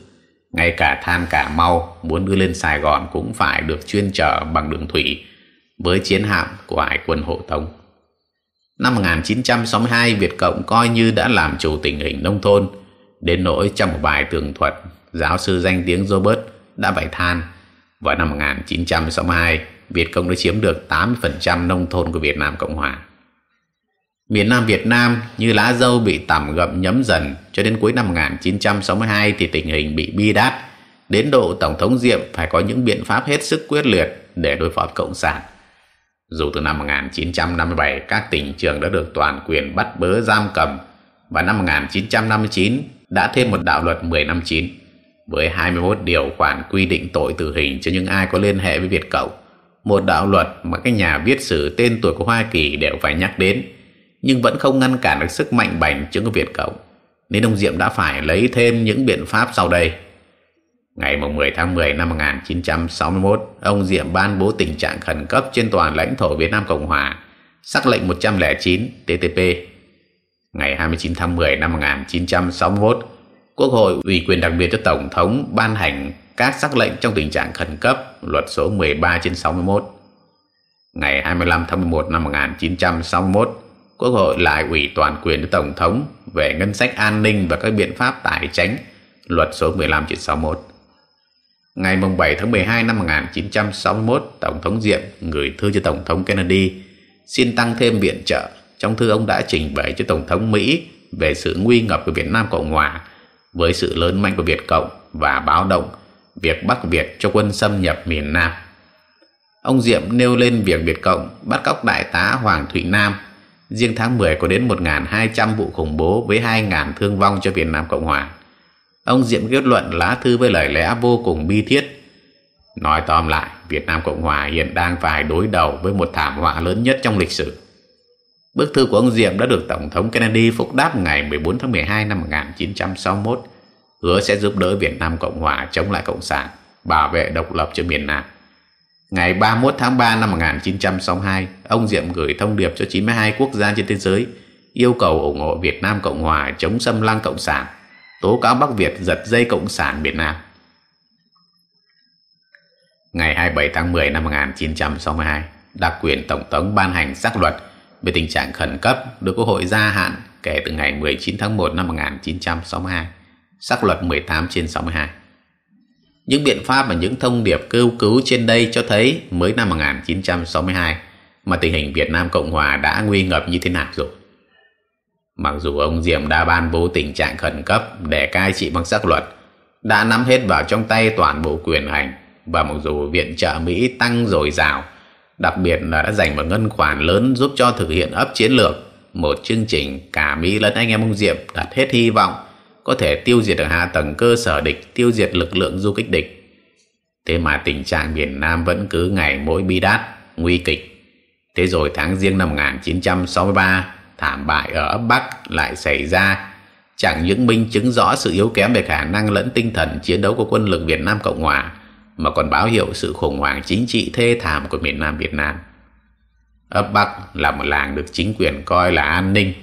Ngay cả than cả mau muốn đưa lên Sài Gòn cũng phải được chuyên chở bằng đường thủy với chiến hạm của Hải quân hộ tống. Năm 1962, Việt Cộng coi như đã làm chủ tình hình nông thôn, đến nỗi trong một bài tường thuật, giáo sư danh tiếng Robert đã phải than. Vào năm 1962, Việt Cộng đã chiếm được 80% nông thôn của Việt Nam Cộng Hòa miền Nam Việt Nam như lá dâu bị tẩm gậm nhấm dần cho đến cuối năm 1962 thì tình hình bị bi đát đến độ Tổng thống Diệm phải có những biện pháp hết sức quyết liệt để đối phó Cộng sản. Dù từ năm 1957 các tỉnh trường đã được toàn quyền bắt bớ giam cầm và năm 1959 đã thêm một đạo luật 10 năm 9 với 21 điều khoản quy định tội tử hình cho những ai có liên hệ với Việt Cộng. Một đạo luật mà các nhà viết sử tên tuổi của Hoa Kỳ đều phải nhắc đến nhưng vẫn không ngăn cản được sức mạnh bành trướng của Việt Cộng, nên ông Diệm đã phải lấy thêm những biện pháp sau đây. Ngày 10 tháng 10 năm 1961, ông Diệm ban bố tình trạng khẩn cấp trên toàn lãnh thổ Việt Nam Cộng Hòa, sắc lệnh 109 TTP. Ngày 29 tháng 10 năm 1961, Quốc hội ủy quyền đặc biệt cho Tổng thống ban hành các sắc lệnh trong tình trạng khẩn cấp, luật số 13 trên 61. Ngày 25 tháng 11 năm 1961, Quốc hội lại ủy toàn quyền cho Tổng thống về ngân sách an ninh và các biện pháp tài chính, luật số 15 61. Ngày 7 tháng 12 năm 1961, Tổng thống Diệm gửi thư cho Tổng thống Kennedy xin tăng thêm viện trợ. Trong thư ông đã trình bày cho Tổng thống Mỹ về sự nguy ngập của Việt Nam Cộng Hòa với sự lớn mạnh của Việt Cộng và báo động việc Bắc Việt cho quân xâm nhập miền Nam. Ông Diệm nêu lên việc Việt Cộng bắt cóc đại tá Hoàng Thụy Nam Riêng tháng 10 có đến 1.200 vụ khủng bố với 2.000 thương vong cho Việt Nam Cộng Hòa. Ông Diệm kết luận lá thư với lời lẽ vô cùng bi thiết. Nói tóm lại, Việt Nam Cộng Hòa hiện đang phải đối đầu với một thảm họa lớn nhất trong lịch sử. Bức thư của ông Diệm đã được Tổng thống Kennedy phúc đáp ngày 14 tháng 12 năm 1961, hứa sẽ giúp đỡ Việt Nam Cộng Hòa chống lại Cộng sản, bảo vệ độc lập cho miền Nam. Ngày 31 tháng 3 năm 1962, ông Diệm gửi thông điệp cho 92 quốc gia trên thế giới yêu cầu ủng hộ Việt Nam Cộng Hòa chống xâm lăng Cộng sản, tố cáo Bắc Việt giật dây Cộng sản Việt Nam. Ngày 27 tháng 10 năm 1962, đặc quyền Tổng thống ban hành xác luật về tình trạng khẩn cấp được Quốc hội gia hạn kể từ ngày 19 tháng 1 năm 1962, xác luật 18 trên 62. Những biện pháp và những thông điệp kêu cứu trên đây cho thấy mới năm 1962 mà tình hình Việt Nam Cộng Hòa đã nguy ngập như thế nào rồi. Mặc dù ông Diệm đã ban bố tình trạng khẩn cấp để cai trị bằng sắc luật, đã nắm hết vào trong tay toàn bộ quyền hành và mặc dù viện trợ Mỹ tăng dồi dào, đặc biệt là đã dành một ngân khoản lớn giúp cho thực hiện ấp chiến lược, một chương trình cả Mỹ lẫn anh em ông Diệm đặt hết hy vọng có thể tiêu diệt được hạ tầng cơ sở địch, tiêu diệt lực lượng du kích địch. Thế mà tình trạng miền Nam vẫn cứ ngày mỗi bi đát, nguy kịch. Thế rồi tháng riêng năm 1963, thảm bại ở ấp Bắc lại xảy ra chẳng những minh chứng rõ sự yếu kém về khả năng lẫn tinh thần chiến đấu của quân lực Việt Nam Cộng Hòa mà còn báo hiệu sự khủng hoảng chính trị thê thảm của miền Nam Việt Nam. Ấp Bắc là một làng được chính quyền coi là an ninh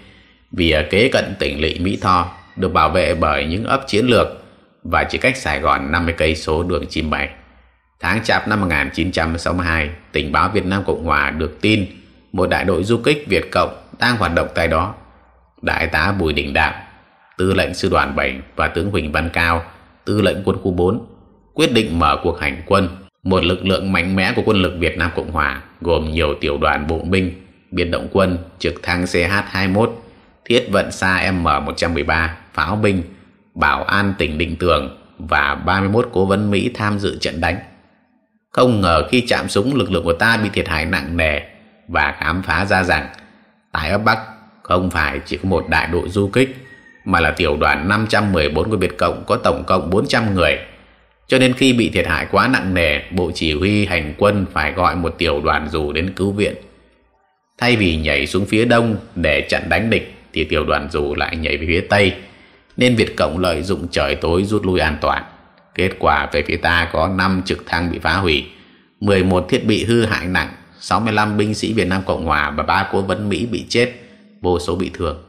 vì ở kế cận tỉnh lỵ Mỹ Tho được bảo vệ bởi những ấp chiến lược và chỉ cách Sài Gòn 50 cây số đường chim bay. Tháng Chạp năm 1962, tình báo Việt Nam Cộng Hòa được tin một đại đội du kích Việt Cộng đang hoạt động tại đó. Đại tá Bùi Đình Đạm, tư lệnh sư đoàn 7 và tướng Huỳnh Văn Cao, tư lệnh quân khu 4, quyết định mở cuộc hành quân, một lực lượng mạnh mẽ của quân lực Việt Nam Cộng Hòa gồm nhiều tiểu đoàn bộ binh, biệt động quân, trực thăng CH-21, thiết vận xa M113, pháo binh, bảo an tỉnh Định Tường và 31 cố vấn Mỹ tham dự trận đánh. Không ngờ khi chạm súng lực lượng của ta bị thiệt hại nặng nề và khám phá ra rằng tại ấp Bắc không phải chỉ có một đại đội du kích mà là tiểu đoàn 514 của Việt Cộng có tổng cộng 400 người. Cho nên khi bị thiệt hại quá nặng nề, Bộ Chỉ huy Hành quân phải gọi một tiểu đoàn dù đến cứu viện. Thay vì nhảy xuống phía đông để chặn đánh địch, thì tiểu đoàn dù lại nhảy về phía tây, nên Việt Cộng lợi dụng trời tối rút lui an toàn. Kết quả về phía ta có 5 trực thăng bị phá hủy, 11 thiết bị hư hại nặng, 65 binh sĩ Việt Nam Cộng Hòa và 3 cố vấn Mỹ bị chết, vô số bị thương.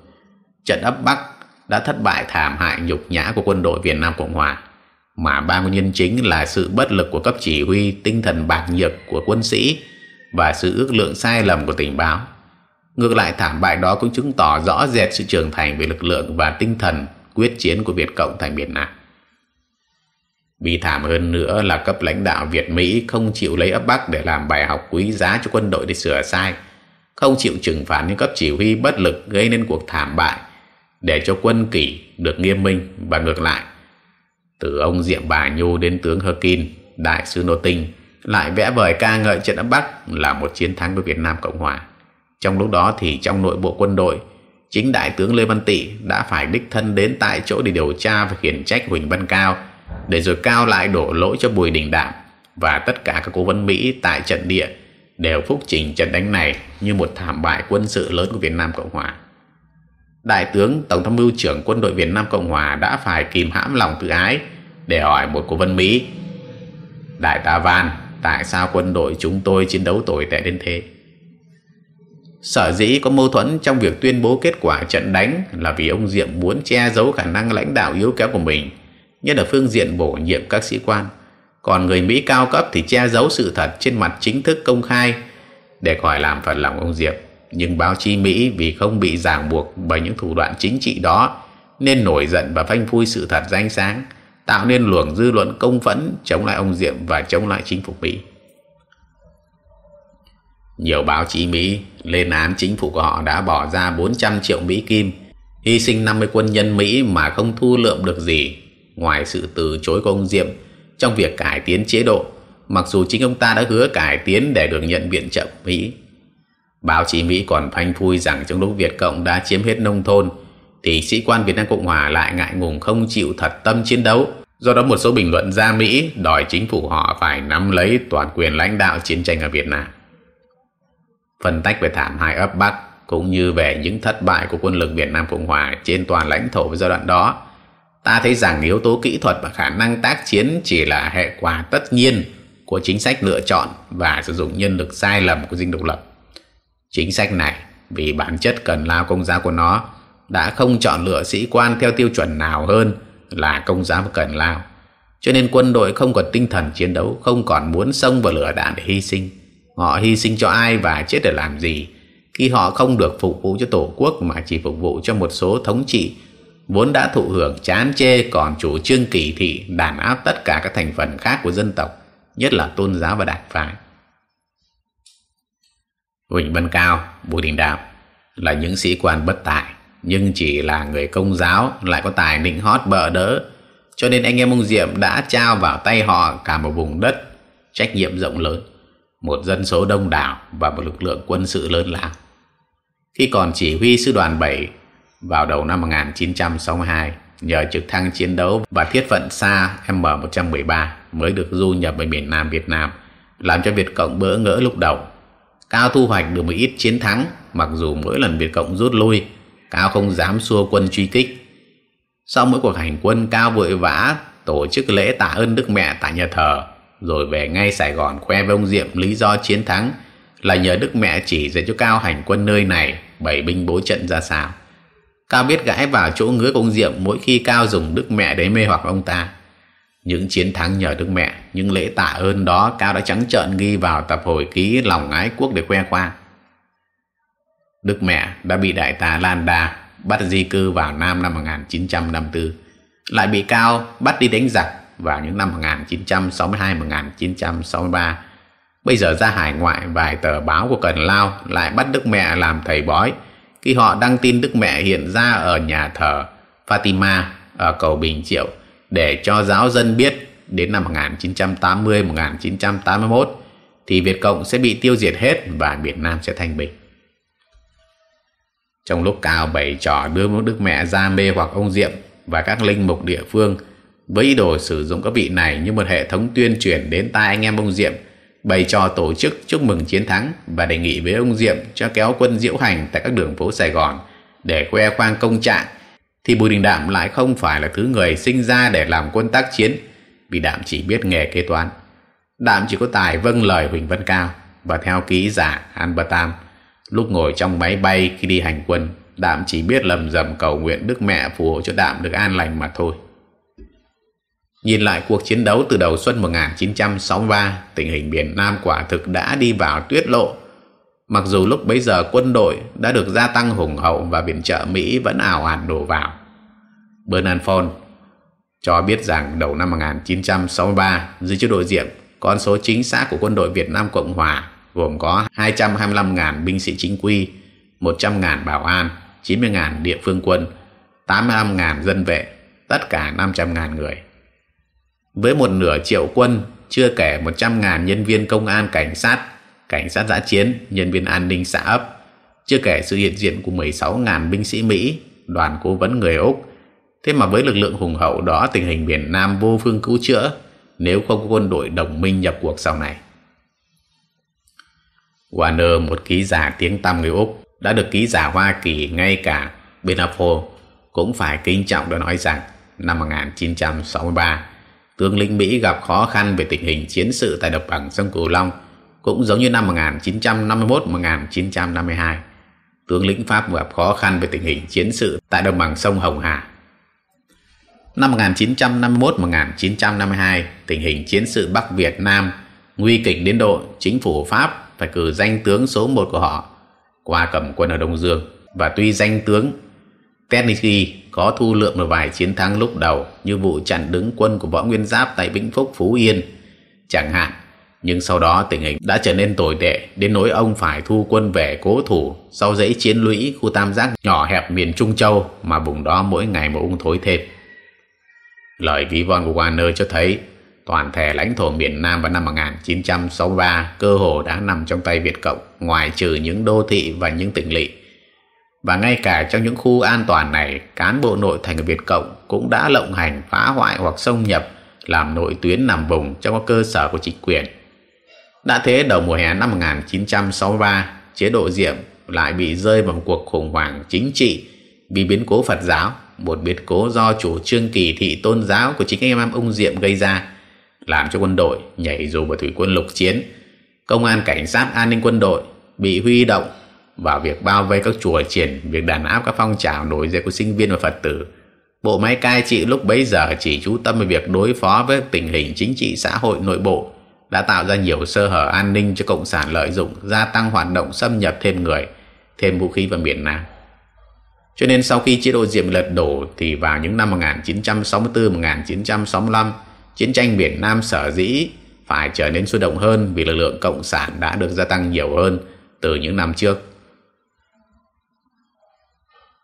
Trận ấp Bắc đã thất bại thảm hại nhục nhã của quân đội Việt Nam Cộng Hòa, mà ba nguyên nhân chính là sự bất lực của cấp chỉ huy, tinh thần bạc nhược của quân sĩ và sự ước lượng sai lầm của tình báo. Ngược lại thảm bại đó cũng chứng tỏ rõ rệt sự trưởng thành về lực lượng và tinh thần quyết chiến của Việt Cộng tại Việt Nam. Bi thảm hơn nữa là cấp lãnh đạo Việt Mỹ không chịu lấy ấp Bắc để làm bài học quý giá cho quân đội để sửa sai, không chịu trừng phạt những cấp chỉ huy bất lực gây nên cuộc thảm bại để cho quân kỷ được nghiêm minh và ngược lại. Từ ông Diệm Bà Nhu đến tướng Hơ đại sứ Nô Tinh lại vẽ vời ca ngợi trận ấp Bắc là một chiến thắng của Việt Nam Cộng Hòa. Trong lúc đó thì trong nội bộ quân đội, chính đại tướng Lê Văn Tị đã phải đích thân đến tại chỗ để điều tra và khiển trách Huỳnh Văn Cao để rồi Cao lại đổ lỗi cho Bùi Đình Đạm và tất cả các cố vấn Mỹ tại trận địa đều phúc trình trận đánh này như một thảm bại quân sự lớn của Việt Nam Cộng Hòa. Đại tướng Tổng tham mưu trưởng quân đội Việt Nam Cộng Hòa đã phải kìm hãm lòng tự ái để hỏi một cố vấn Mỹ Đại tá Van, tại sao quân đội chúng tôi chiến đấu tồi tệ đến thế? Sở dĩ có mâu thuẫn trong việc tuyên bố kết quả trận đánh là vì ông Diệm muốn che giấu khả năng lãnh đạo yếu kém của mình, nhất là phương diện bổ nhiệm các sĩ quan. Còn người Mỹ cao cấp thì che giấu sự thật trên mặt chính thức công khai để khỏi làm phật lòng ông Diệm. Nhưng báo chí Mỹ vì không bị ràng buộc bởi những thủ đoạn chính trị đó nên nổi giận và phanh phui sự thật ra ánh sáng, tạo nên luồng dư luận công phẫn chống lại ông Diệm và chống lại chính phủ Mỹ. Nhiều báo chí Mỹ lên án chính phủ của họ đã bỏ ra 400 triệu Mỹ Kim, hy sinh 50 quân nhân Mỹ mà không thu lượm được gì ngoài sự từ chối của ông Diệm trong việc cải tiến chế độ, mặc dù chính ông ta đã hứa cải tiến để được nhận viện trợ Mỹ. Báo chí Mỹ còn phanh phui rằng trong lúc Việt Cộng đã chiếm hết nông thôn, thì sĩ quan Việt Nam Cộng Hòa lại ngại ngùng không chịu thật tâm chiến đấu. Do đó một số bình luận ra Mỹ đòi chính phủ họ phải nắm lấy toàn quyền lãnh đạo chiến tranh ở Việt Nam phân tách về thảm hại ấp Bắc cũng như về những thất bại của quân lực Việt Nam Cộng Hòa trên toàn lãnh thổ giai đoạn đó, ta thấy rằng yếu tố kỹ thuật và khả năng tác chiến chỉ là hệ quả tất nhiên của chính sách lựa chọn và sử dụng nhân lực sai lầm của dinh độc lập. Chính sách này, vì bản chất cần lao công giáo của nó, đã không chọn lựa sĩ quan theo tiêu chuẩn nào hơn là công giáo và cần lao. Cho nên quân đội không còn tinh thần chiến đấu, không còn muốn xông vào lửa đạn để hy sinh. Họ hy sinh cho ai và chết để làm gì? Khi họ không được phục vụ cho tổ quốc mà chỉ phục vụ cho một số thống trị vốn đã thụ hưởng chán chê còn chủ trương kỳ thị đàn áp tất cả các thành phần khác của dân tộc, nhất là tôn giáo và đảng phái. Huỳnh Văn Cao, Bùi Đình Đạo là những sĩ quan bất tài, nhưng chỉ là người công giáo lại có tài nịnh hót bợ đỡ, cho nên anh em ông Diệm đã trao vào tay họ cả một vùng đất, trách nhiệm rộng lớn, một dân số đông đảo và một lực lượng quân sự lớn lao. Khi còn chỉ huy sư đoàn 7 vào đầu năm 1962, nhờ trực thăng chiến đấu và thiết vận xa M113 mới được du nhập về miền Nam Việt Nam, làm cho Việt Cộng bỡ ngỡ lúc đầu. Cao thu hoạch được một ít chiến thắng, mặc dù mỗi lần Việt Cộng rút lui, Cao không dám xua quân truy kích. Sau mỗi cuộc hành quân, Cao vội vã tổ chức lễ tạ ơn Đức Mẹ tại nhà thờ, rồi về ngay Sài Gòn khoe với ông Diệm lý do chiến thắng là nhờ Đức Mẹ chỉ dạy cho Cao hành quân nơi này, bảy binh bố trận ra sao. Cao biết gãi vào chỗ ngứa ông Diệm mỗi khi Cao dùng Đức Mẹ để mê hoặc ông ta. Những chiến thắng nhờ Đức Mẹ, những lễ tạ ơn đó Cao đã trắng trợn ghi vào tập hồi ký lòng ái quốc để khoe khoang. Đức Mẹ đã bị đại tá Lan Đa bắt di cư vào Nam năm 1954, lại bị Cao bắt đi đánh giặc vào những năm 1962-1963. Bây giờ ra hải ngoại, vài tờ báo của Cần Lao lại bắt Đức Mẹ làm thầy bói khi họ đăng tin Đức Mẹ hiện ra ở nhà thờ Fatima ở cầu Bình Triệu để cho giáo dân biết đến năm 1980-1981 thì Việt Cộng sẽ bị tiêu diệt hết và Việt Nam sẽ thanh bình. Trong lúc Cao bày trò đưa Đức Mẹ ra mê hoặc ông Diệm và các linh mục địa phương với ý đồ sử dụng các vị này như một hệ thống tuyên truyền đến tai anh em ông Diệm, bày trò tổ chức chúc mừng chiến thắng và đề nghị với ông Diệm cho kéo quân diễu hành tại các đường phố Sài Gòn để khoe khoang công trạng, thì Bùi Đình Đạm lại không phải là thứ người sinh ra để làm quân tác chiến, vì Đạm chỉ biết nghề kế toán. Đạm chỉ có tài vâng lời Huỳnh Văn Cao và theo ký giả An Ba Tam lúc ngồi trong máy bay khi đi hành quân, Đạm chỉ biết lầm rầm cầu nguyện Đức Mẹ phù hộ cho Đạm được an lành mà thôi. Nhìn lại cuộc chiến đấu từ đầu xuân 1963, tình hình miền Nam quả thực đã đi vào tuyết lộ. Mặc dù lúc bấy giờ quân đội đã được gia tăng hùng hậu và viện trợ Mỹ vẫn ảo ạt đổ vào. Bernard Fon cho biết rằng đầu năm 1963, dưới chế độ Diệm, con số chính xác của quân đội Việt Nam Cộng Hòa gồm có 225.000 binh sĩ chính quy, 100.000 bảo an, 90.000 địa phương quân, 85.000 dân vệ, tất cả 500.000 người với một nửa triệu quân, chưa kể 100.000 nhân viên công an cảnh sát, cảnh sát giã chiến, nhân viên an ninh xã ấp, chưa kể sự hiện diện của 16.000 binh sĩ Mỹ, đoàn cố vấn người Úc. Thế mà với lực lượng hùng hậu đó tình hình miền Nam vô phương cứu chữa nếu không có quân đội đồng minh nhập cuộc sau này. Warner, một ký giả tiếng tăm người Úc, đã được ký giả Hoa Kỳ ngay cả Benapo cũng phải kính trọng để nói rằng năm 1963 tướng lĩnh Mỹ gặp khó khăn về tình hình chiến sự tại đập bằng sông Cửu Long, cũng giống như năm 1951-1952. Tướng lĩnh Pháp gặp khó khăn về tình hình chiến sự tại đồng bằng sông Hồng Hà. Năm 1951-1952, tình hình chiến sự Bắc Việt Nam nguy kịch đến độ chính phủ Pháp phải cử danh tướng số 1 của họ qua cầm quân ở Đông Dương và tuy danh tướng Tennessee có thu lượng một vài chiến thắng lúc đầu như vụ chặn đứng quân của võ nguyên giáp tại Vĩnh Phúc, Phú Yên chẳng hạn, nhưng sau đó tình hình đã trở nên tồi tệ, đến nỗi ông phải thu quân về cố thủ sau dãy chiến lũy khu tam giác nhỏ hẹp miền Trung Châu mà vùng đó mỗi ngày một ung thối thêm. Lời ví von của Warner cho thấy, toàn thể lãnh thổ miền Nam vào năm 1963 cơ hồ đã nằm trong tay Việt Cộng, ngoài trừ những đô thị và những tỉnh lỵ và ngay cả trong những khu an toàn này, cán bộ nội thành Việt Cộng cũng đã lộng hành phá hoại hoặc xông nhập làm nội tuyến nằm vùng trong các cơ sở của chính quyền. Đã thế đầu mùa hè năm 1963, chế độ Diệm lại bị rơi vào một cuộc khủng hoảng chính trị vì biến cố Phật giáo, một biến cố do chủ trương kỳ thị tôn giáo của chính anh em ông Diệm gây ra, làm cho quân đội nhảy dù vào thủy quân lục chiến, công an cảnh sát an ninh quân đội bị huy động vào việc bao vây các chùa triển, việc đàn áp các phong trào nổi dậy của sinh viên và Phật tử, Bộ máy cai trị lúc bấy giờ chỉ chú tâm vào việc đối phó với tình hình chính trị xã hội nội bộ đã tạo ra nhiều sơ hở an ninh cho Cộng sản lợi dụng gia tăng hoạt động xâm nhập thêm người, thêm vũ khí vào miền Nam. Cho nên sau khi chế độ Diệm lật đổ thì vào những năm 1964-1965, chiến tranh miền Nam sở dĩ phải trở nên sôi động hơn vì lực lượng Cộng sản đã được gia tăng nhiều hơn từ những năm trước.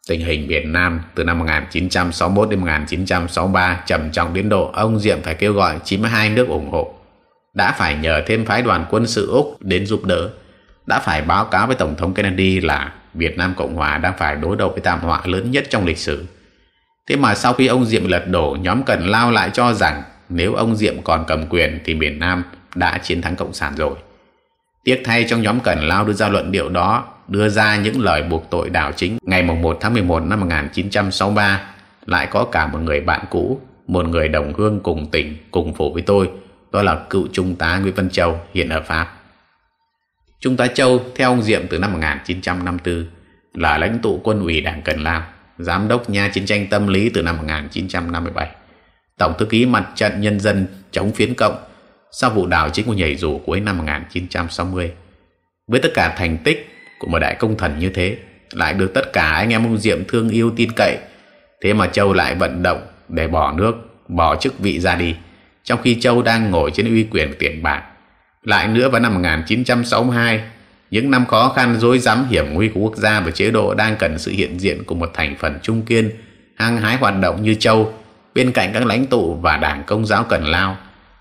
Tình hình Việt Nam từ năm 1961 đến 1963 trầm trọng đến độ ông Diệm phải kêu gọi 92 nước ủng hộ. Đã phải nhờ thêm phái đoàn quân sự Úc đến giúp đỡ. Đã phải báo cáo với Tổng thống Kennedy là Việt Nam Cộng Hòa đang phải đối đầu với thảm họa lớn nhất trong lịch sử. Thế mà sau khi ông Diệm lật đổ, nhóm Cần Lao lại cho rằng nếu ông Diệm còn cầm quyền thì miền Nam đã chiến thắng Cộng sản rồi. Tiếc thay trong nhóm Cần Lao đưa ra luận điệu đó đưa ra những lời buộc tội đảo chính ngày 1 tháng 11 năm 1963 lại có cả một người bạn cũ, một người đồng hương cùng tỉnh, cùng phủ với tôi, đó là cựu trung tá Nguyễn Văn Châu hiện ở Pháp. Trung tá Châu theo ông Diệm từ năm 1954 là lãnh tụ quân ủy Đảng Cần Lao, giám đốc nha chiến tranh tâm lý từ năm 1957, tổng thư ký mặt trận nhân dân chống phiến cộng sau vụ đảo chính của nhảy dù cuối năm 1960. Với tất cả thành tích của một đại công thần như thế, lại được tất cả anh em ông Diệm thương yêu tin cậy, thế mà Châu lại vận động để bỏ nước, bỏ chức vị ra đi, trong khi Châu đang ngồi trên uy quyền tiền bạc. Lại nữa vào năm 1962, những năm khó khăn dối rắm hiểm nguy của quốc gia và chế độ đang cần sự hiện diện của một thành phần trung kiên, hăng hái hoạt động như Châu, bên cạnh các lãnh tụ và đảng công giáo cần lao,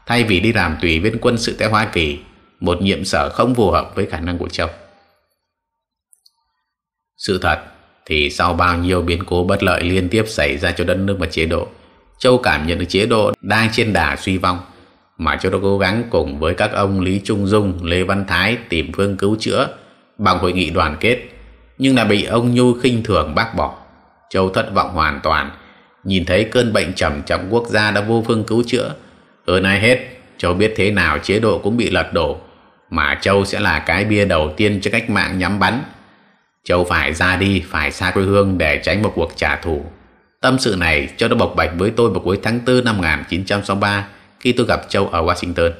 thay vì đi làm tùy viên quân sự tại Hoa Kỳ, một nhiệm sở không phù hợp với khả năng của Châu. Sự thật thì sau bao nhiêu biến cố bất lợi liên tiếp xảy ra cho đất nước và chế độ, Châu cảm nhận được chế độ đang trên đà suy vong, mà Châu đã cố gắng cùng với các ông Lý Trung Dung, Lê Văn Thái tìm phương cứu chữa bằng hội nghị đoàn kết, nhưng là bị ông Nhu khinh thường bác bỏ. Châu thất vọng hoàn toàn, nhìn thấy cơn bệnh trầm trọng quốc gia đã vô phương cứu chữa. Hơn ai hết, Châu biết thế nào chế độ cũng bị lật đổ, mà Châu sẽ là cái bia đầu tiên cho cách mạng nhắm bắn. Châu phải ra đi, phải xa quê hương để tránh một cuộc trả thù. Tâm sự này Châu đã bộc bạch với tôi vào cuối tháng 4 năm 1963 khi tôi gặp Châu ở Washington.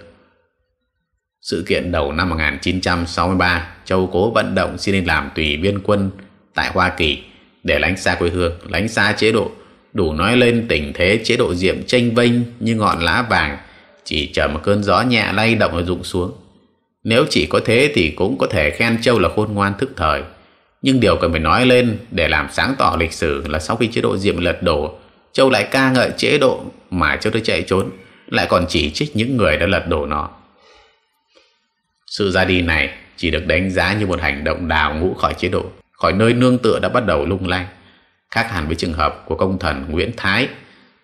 Sự kiện đầu năm 1963, Châu cố vận động xin đi làm tùy viên quân tại Hoa Kỳ để lánh xa quê hương, lánh xa chế độ, đủ nói lên tình thế chế độ diệm tranh vênh như ngọn lá vàng, chỉ chờ một cơn gió nhẹ lay động rồi rụng xuống. Nếu chỉ có thế thì cũng có thể khen Châu là khôn ngoan thức thời. Nhưng điều cần phải nói lên để làm sáng tỏ lịch sử là sau khi chế độ diệm lật đổ, Châu lại ca ngợi chế độ mà Châu đã chạy trốn, lại còn chỉ trích những người đã lật đổ nó. Sự ra đi này chỉ được đánh giá như một hành động đào ngũ khỏi chế độ, khỏi nơi nương tựa đã bắt đầu lung lay. Khác hẳn với trường hợp của công thần Nguyễn Thái,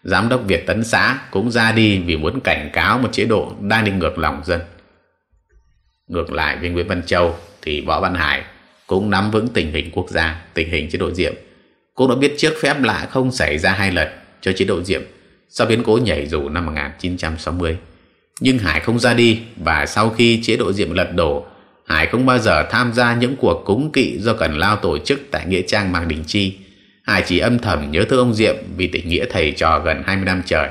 giám đốc Việt Tấn xã cũng ra đi vì muốn cảnh cáo một chế độ đang đi ngược lòng dân. Ngược lại với Nguyễn Văn Châu thì Võ Văn Hải cũng nắm vững tình hình quốc gia, tình hình chế độ Diệm. Cũng đã biết trước phép lạ không xảy ra hai lần cho chế độ Diệm sau biến cố nhảy dù năm 1960. Nhưng Hải không ra đi và sau khi chế độ Diệm lật đổ, Hải không bao giờ tham gia những cuộc cúng kỵ do Cần Lao tổ chức tại Nghĩa Trang Mạc Đình Chi. Hải chỉ âm thầm nhớ thương ông Diệm vì tình nghĩa thầy trò gần 20 năm trời.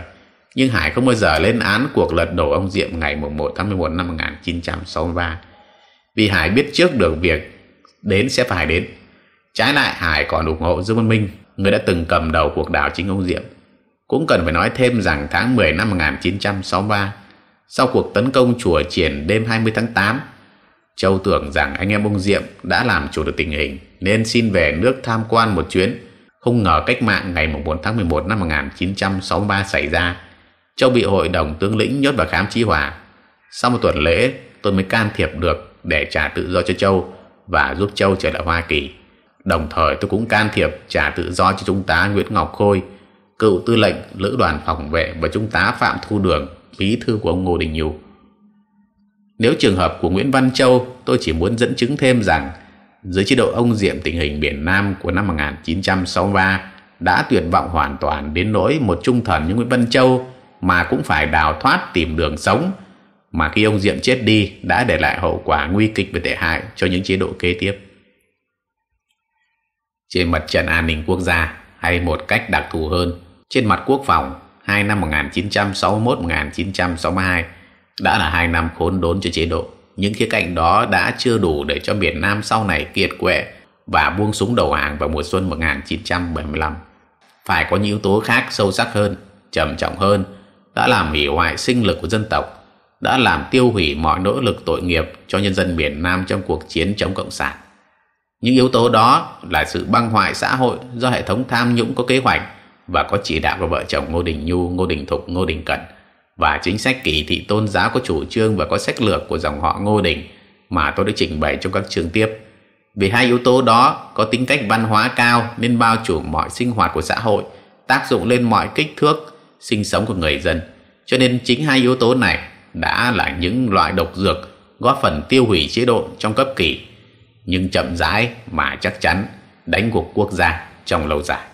Nhưng Hải không bao giờ lên án cuộc lật đổ ông Diệm ngày 1 tháng 11 năm 1963. Vì Hải biết trước được việc đến sẽ phải đến. Trái lại Hải còn ủng hộ Dương Văn Minh, người đã từng cầm đầu cuộc đảo chính ông Diệm. Cũng cần phải nói thêm rằng tháng 10 năm 1963, sau cuộc tấn công chùa triển đêm 20 tháng 8, Châu tưởng rằng anh em ông Diệm đã làm chủ được tình hình nên xin về nước tham quan một chuyến. Không ngờ cách mạng ngày 4 tháng 11 năm 1963 xảy ra. Châu bị hội đồng tướng lĩnh nhốt vào khám trí hòa. Sau một tuần lễ, tôi mới can thiệp được để trả tự do cho Châu và giúp Châu trở lại Hoa Kỳ. Đồng thời tôi cũng can thiệp trả tự do cho Trung tá Nguyễn Ngọc Khôi, cựu tư lệnh lữ đoàn phòng vệ và Trung tá Phạm Thu Đường, bí thư của ông Ngô Đình Nhu. Nếu trường hợp của Nguyễn Văn Châu, tôi chỉ muốn dẫn chứng thêm rằng dưới chế độ ông Diệm tình hình biển Nam của năm 1963 đã tuyệt vọng hoàn toàn đến nỗi một trung thần như Nguyễn Văn Châu mà cũng phải đào thoát tìm đường sống mà khi ông Diệm chết đi đã để lại hậu quả nguy kịch và tệ hại cho những chế độ kế tiếp. Trên mặt trận an ninh quốc gia hay một cách đặc thù hơn, Trên mặt quốc phòng, hai năm 1961-1962 đã là hai năm khốn đốn cho chế độ. Những khía cạnh đó đã chưa đủ để cho miền Nam sau này kiệt quệ và buông súng đầu hàng vào mùa xuân 1975. Phải có những yếu tố khác sâu sắc hơn, trầm trọng hơn, đã làm hủy hoại sinh lực của dân tộc, đã làm tiêu hủy mọi nỗ lực tội nghiệp cho nhân dân miền Nam trong cuộc chiến chống Cộng sản. Những yếu tố đó là sự băng hoại xã hội do hệ thống tham nhũng có kế hoạch và có chỉ đạo của vợ chồng Ngô Đình Nhu, Ngô Đình Thục, Ngô Đình Cận và chính sách kỳ thị tôn giáo có chủ trương và có sách lược của dòng họ Ngô Đình mà tôi đã trình bày trong các chương tiếp. Vì hai yếu tố đó có tính cách văn hóa cao nên bao trùm mọi sinh hoạt của xã hội, tác dụng lên mọi kích thước sinh sống của người dân. Cho nên chính hai yếu tố này đã là những loại độc dược góp phần tiêu hủy chế độ trong cấp kỳ, nhưng chậm rãi mà chắc chắn đánh gục quốc gia trong lâu dài.